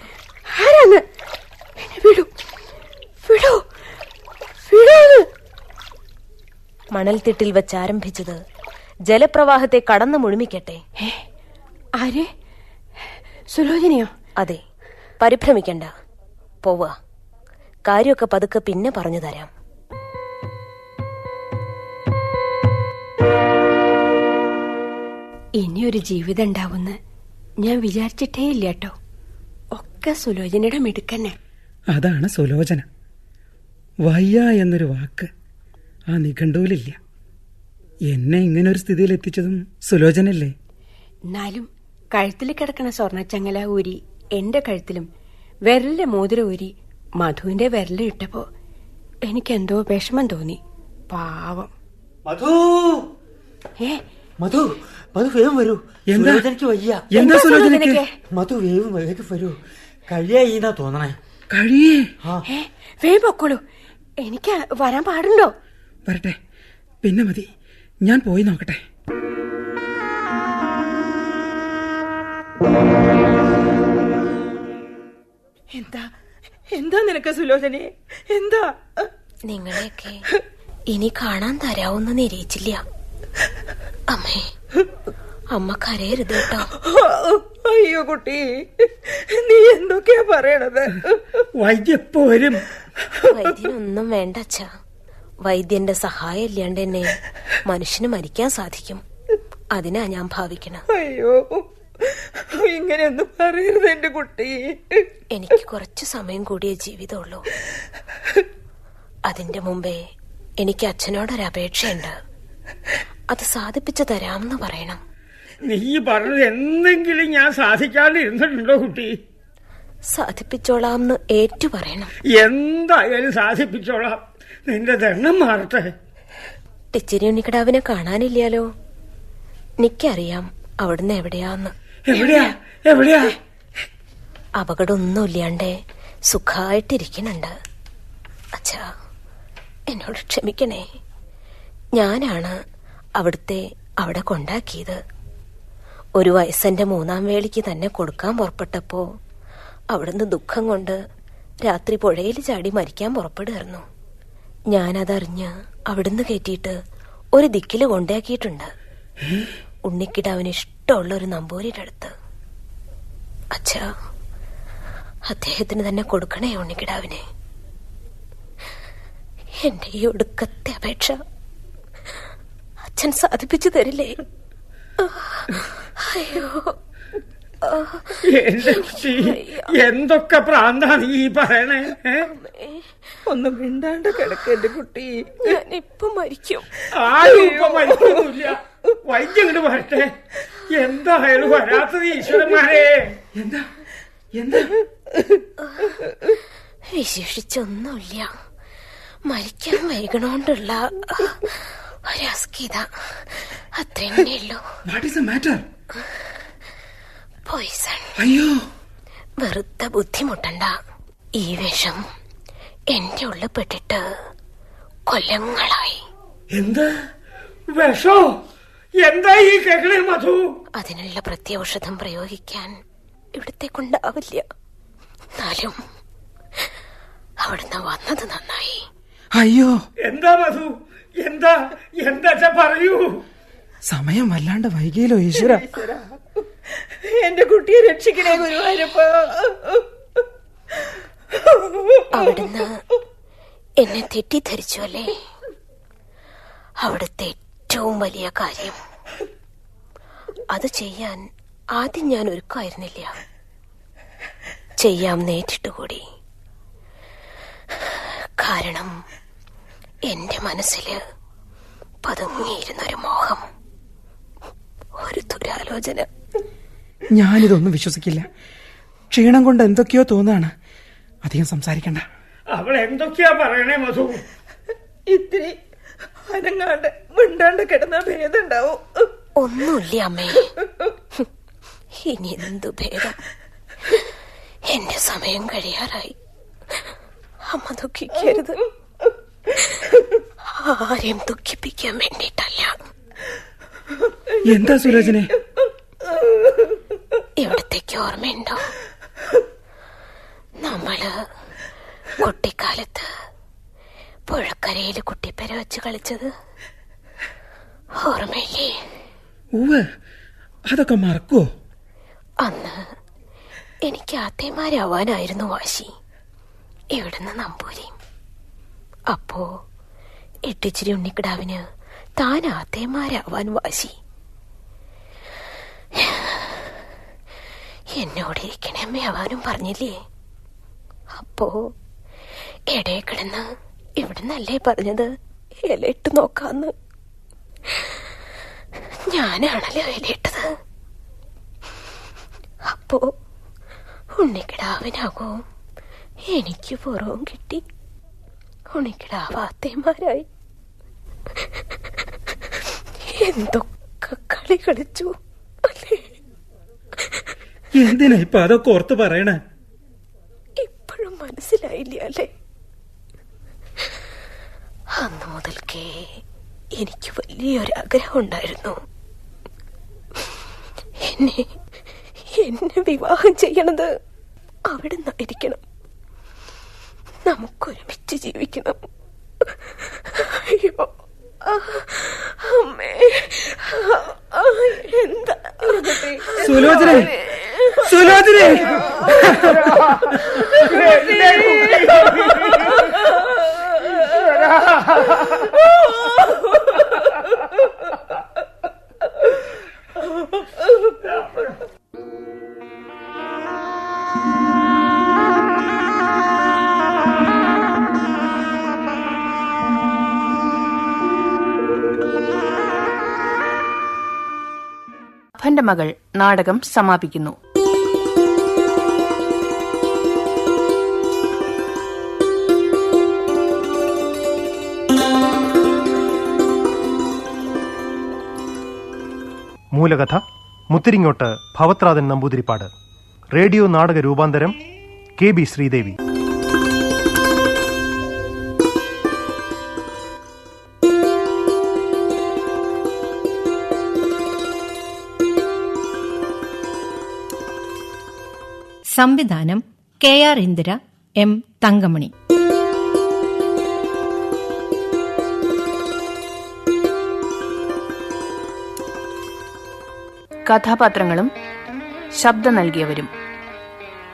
ആരാന്ന്? എന്നെ വിടൂ. വിടൂ. വിടൂ മണൽത്തിട്ടിൽ വെച്ച് ആരംഭിച്ചത് ജലപ്രവാഹത്തെ കടന്നു മുഴുമിക്കട്ടെ. ആര്? സുലോചനയോ? അതെ. പരിഭ്രമിക്കണ്ട. പോവുക കാര്യമൊക്കെ പതുക്കെ പിന്നെ പറഞ്ഞു തരാം. ഇനിയൊരു ജീവിതം ഉണ്ടാവുന്ന് ഞാൻ വിചാരിച്ചിട്ടേ ഇല്ല കേട്ടോ. ഒക്കെ സുലോചനയുടെ മിടുക്കന്നെ. അതാണ് സുലോചന. വയ്യ എന്നൊരു വാക്ക് ആ നിഘണ്ടുവിലില്ല എന്നെ ഇങ്ങനെ ഒരു സ്ഥിതിയിൽ എത്തിച്ചതും സുലോചനല്ലേ? എന്നാലും കഴുത്തിൽ കിടക്കണ സ്വർണച്ചങ്ങല ഊരി എന്റെ കഴുത്തിലും വിരലിലെ മോതിര ഊരി മധുവിന്റെ വിരലിട്ടപ്പോ എനിക്ക് എന്തോ വിഷമം തോന്നി. പാവം. മധു! ഏ? മധു മധു വേഗം വരൂ. എന്താ? വയ്യ. എന്താ സുലോചനയ്ക്ക്? മധു വേഗം വേഗം വരൂ. കഴിയായിന്നാ തോന്നണേ. കഴിയേ? വേ വേഗം പൊക്കോളൂ. എനിക്ക് വരാൻ പാടുണ്ടോ? വരട്ടെ. പിന്നെ മതി. ഞാൻ പോയി നോക്കട്ടെ. എന്താ? എന്താ നിനക്ക് സുലോചനെ? എന്താ? നിങ്ങളെയൊക്കെ ഇനി കാണാൻ തരാവുന്ന നിരീച്ചില്ല അമ്മേ അമ്മ കരയരുത് കേട്ടോ. അയ്യോ കുട്ടി. നീ എന്തൊക്കെയാ പറയണത്? വൈദ്യപ്പോരും വൈദ്യനൊന്നും വേണ്ട അച്ഛാ. വൈദ്യന്റെ സഹായം ഇല്ലാണ്ട് എന്നെ മനുഷ്യന് മരിക്കാൻ സാധിക്കും. അതിനാ ഞാൻ ഭാവിക്കണം. അയ്യോ ഇങ്ങനെയൊന്നും പറയരുത് എന്റെ കുട്ടി. എനിക്ക് കുറച്ച് സമയം കൂടിയേ ജീവിതമുള്ളൂ. അതിന്റെ മുമ്പേ എനിക്ക് അച്ഛനോടൊരു അപേക്ഷയുണ്ട്. അത് സാധിപ്പിച്ചു തരാമെന്ന് പറയണം. നീ പറഞ്ഞത് എന്തെങ്കിലും ഞാൻ സാധിക്കാണ്ടിരുന്നിട്ടുണ്ടോ കുട്ടി? സാധിപ്പിച്ചോളാം ഏറ്റു പറയണം. എന്തായാലും സാധിപ്പിച്ചോളാം. നിന്റെ ദണ്ണം മാറട്ടെ. ടിച്ചിരി ഉണ്ണിക്കടാവിനെ കാണാനില്ലാലോ നിക്കറിയാം അവിടുന്ന് എവിടെയാന്ന്. എവിടെയാ? എവിടെയാ? അപകടമൊന്നുമില്ലാണ്ട് സുഖമായിട്ടിരിക്കുന്നുണ്ട് അച്ഛാ എന്നോട് ക്ഷമിക്കണേ. ഞാനാണ് അവിടുത്തെ അവിടെ കൊണ്ടാക്കിയത്. ഒരു വയസ്സന്റെ മൂന്നാം വേളിക്ക് തന്നെ കൊടുക്കാൻ പുറപ്പെട്ടപ്പോ അവിടുന്ന് ദുഃഖം കൊണ്ട് രാത്രി പുഴയിൽ ചാടി മരിക്കാൻ പുറപ്പെടുകയായിരുന്നു. ഞാനതറിഞ്ഞ് അവിടുന്ന് കയറ്റിയിട്ട് ഒരു ദിക്കിൽ കൊണ്ടാക്കിയിട്ടുണ്ട് ഉണ്ണിക്കിടാവിന് ഇഷ്ടമുള്ള ഒരു നമ്പൂരിയുടെ അടുത്ത്. അച്ഛാ അദ്ദേഹത്തിന് തന്നെ കൊടുക്കണേ ഉണ്ണിക്കിടാവിനെ. എന്റെ ഈ ഒടുക്കത്തെ അപേക്ഷ അച്ഛൻ സാധിപ്പിച്ചു തരില്ലേ? അയ്യോ. എന്തൊക്കെ പ്രാന്താണ് ഈ പറയണേ? ഒന്ന് മിണ്ടാണ്ട് കിടക്ക എന്റെ കുട്ടി. ഇപ്പൊ മരിക്കും. ആരും ഇപ്പൊ മരിക്കുന്നില്ല വൈകിട്ട് വരട്ടെ. എന്തായാലും വരാത്തത് ഈശ്വരന്മാരെ? എന്താ? എന്താ? വിശേഷിച്ചൊന്നുമില്ല. മരിക്കാൻ വൈകണോണ്ടുള്ള അത്രേ ഉള്ളൂ what is a matter poison അയ്യോ. വെറുതെ ബുദ്ധിമുട്ടണ്ട. ഈ വിഷം എന്റെ ഉള്ളിൽ പെട്ടിട്ട് കൊല്ലങ്ങളായി എന്താ? വിഷോ? എന്താ ഈ കേക്കണേ മധു? അതിനുള്ള പ്രത്യൗഷധം പ്രയോഗിക്കാൻ ഇവിടത്തെ കൊണ്ടാവില്ല. എന്നാലും അവിടുന്ന് വന്നത് നന്നായി. അയ്യോ. എന്താ മധു? എന്താ? എന്താ പറയൂ? സമയം വല്ലാണ്ട് വൈകിയല്ലോ ഈശ്വര. എന്റെ കുട്ടിയെ രക്ഷിക്കണേ ഗുരുവായൂരപ്പ. അവിടുന്ന് എന്നെ തെറ്റിദ്ധരിച്ചു അല്ലേ? അവിടുത്തെ ഏറ്റവും വലിയ കാര്യം. അത് ചെയ്യാൻ ആദ്യം ഞാൻ ഒരുക്കമായിരുന്നില്ല ചെയ്യാം നേരിട്ടുകൂടി കാരണം എന്റെ മനസ്സിൽ പതുങ്ങിയിരുന്നൊരു മോഹം. ഒരു ദുരാലോചന. ഞാനിതൊന്നും വിശ്വസിക്കില്ല. ക്ഷീണം കൊണ്ട് എന്തൊക്കെയോ തോന്നാണ്. അധികം സംസാരിക്കണ്ട. അവൾ എന്തൊക്കെയാ പറയണേ മധു? ഇത്തിരി അനങ്ങാണ്ട് മിണ്ടാണ്ട് കിടന്ന ഭേദമുണ്ടാവും. ഒന്നുമില്ല അമ്മേ. ഇനി എന്തു ഭേദം? എന്റെ സമയം കഴിയാറായി. അമ്മ ദുഃഖിക്കരുത്. ആരെയും ദുഃഖിപ്പിക്കാൻ വേണ്ടിട്ടല്ല എന്താ സുലോചനെ ഇവിടത്തേക്ക് ഓർമ്മയുണ്ടോ? നമ്മൾ കുട്ടിക്കാലത്ത് പുഴക്കരയിൽ കുട്ടിപ്പര വെച്ച് കളിച്ചത്. ഓർമ്മയില്ലേ? അതൊക്കെ മറക്കോ അന്ന് എനിക്ക് ആത്തേമാരാവാനായിരുന്നു വാശി. ഇവിടുന്ന് നമ്പൂരി അപ്പോ എട്ടിച്ചിരി ഉണ്ണിക്കിടാവിന് താൻ ആത്തേമാരാവാൻ വാശി. എന്നോടിരിക്കണേ ആവാനും പറഞ്ഞില്ലേ? അപ്പോ എടേ കിടന്ന് ഇവിടുന്നല്ലേ പറഞ്ഞത്? ഇലയിട്ട് നോക്കാന്ന്. ഞാനാണല്ലോ ഇലയിട്ടത് അപ്പോ ഉണ്ണിക്കിടാവിനാകോ എനിക്ക് പുറവും കിട്ടി. ഉണ്ണിക്കിടാവാത്തേമാരായി എന്തൊക്കെ കളി കളിച്ചു? അല്ലേ? എന്തിനാ ഇപ്പൊ അതൊക്കെ ഓർത്ത് പറയണേ? ഇപ്പോഴും മനസ്സിലായില്ല അല്ലേ? അന്ന് മുതൽക്കേ എനിക്ക് വലിയൊരാഗ്രഹം ഉണ്ടായിരുന്നു. എന്നെ എന്നെ വിവാഹം ചെയ്യണത് അവിടെ നിന്നായിരിക്കണം നമുക്കൊരുമിച്ച് ജീവിക്കണം. അയ്യോ. അമ്മേ. എന്താ? സുലോചനെ. സുലോചനെ. അപ്പന്റെ മകൾ നാടകം സമാപിക്കുന്നു. മൂലകഥ മുത്തിരിങ്ങോട്ട് ഭവത്രാതൻ നമ്പൂതിരിപ്പാട്. റേഡിയോ നാടക രൂപാന്തരം കെ ബി ശ്രീദേവി. സംവിധാനം K R Indira M Thankamani. കഥാപാത്രങ്ങളും ശബ്ദം നൽകിയവരും.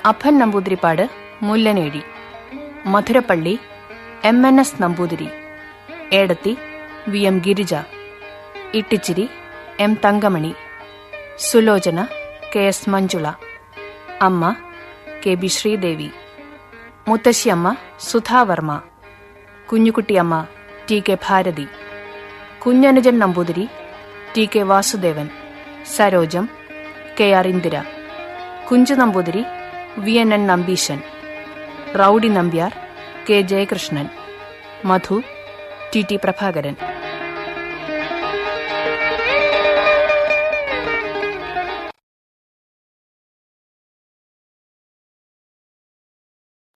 അപ്പൻ Namboothiripad Mullanezhi. Madhurappally M N S Namboothiri. ഏടത്തി V M Girija. Ittichiri M Thankamani. Sulochana K S Manjula. അമ്മ K B Sridevi. മുത്തശ്ശിയമ്മ Sudhavarma. Kunjukuttiyamma T K Bharathi. Kunjanujan Namboothiri T K Vasudevan. Sarojam K R Indira. Kunju Namboothiri V N N Nambeesan. Rowdy Nambiar K Jayakrishnan. Madhu T T Prabhakaran.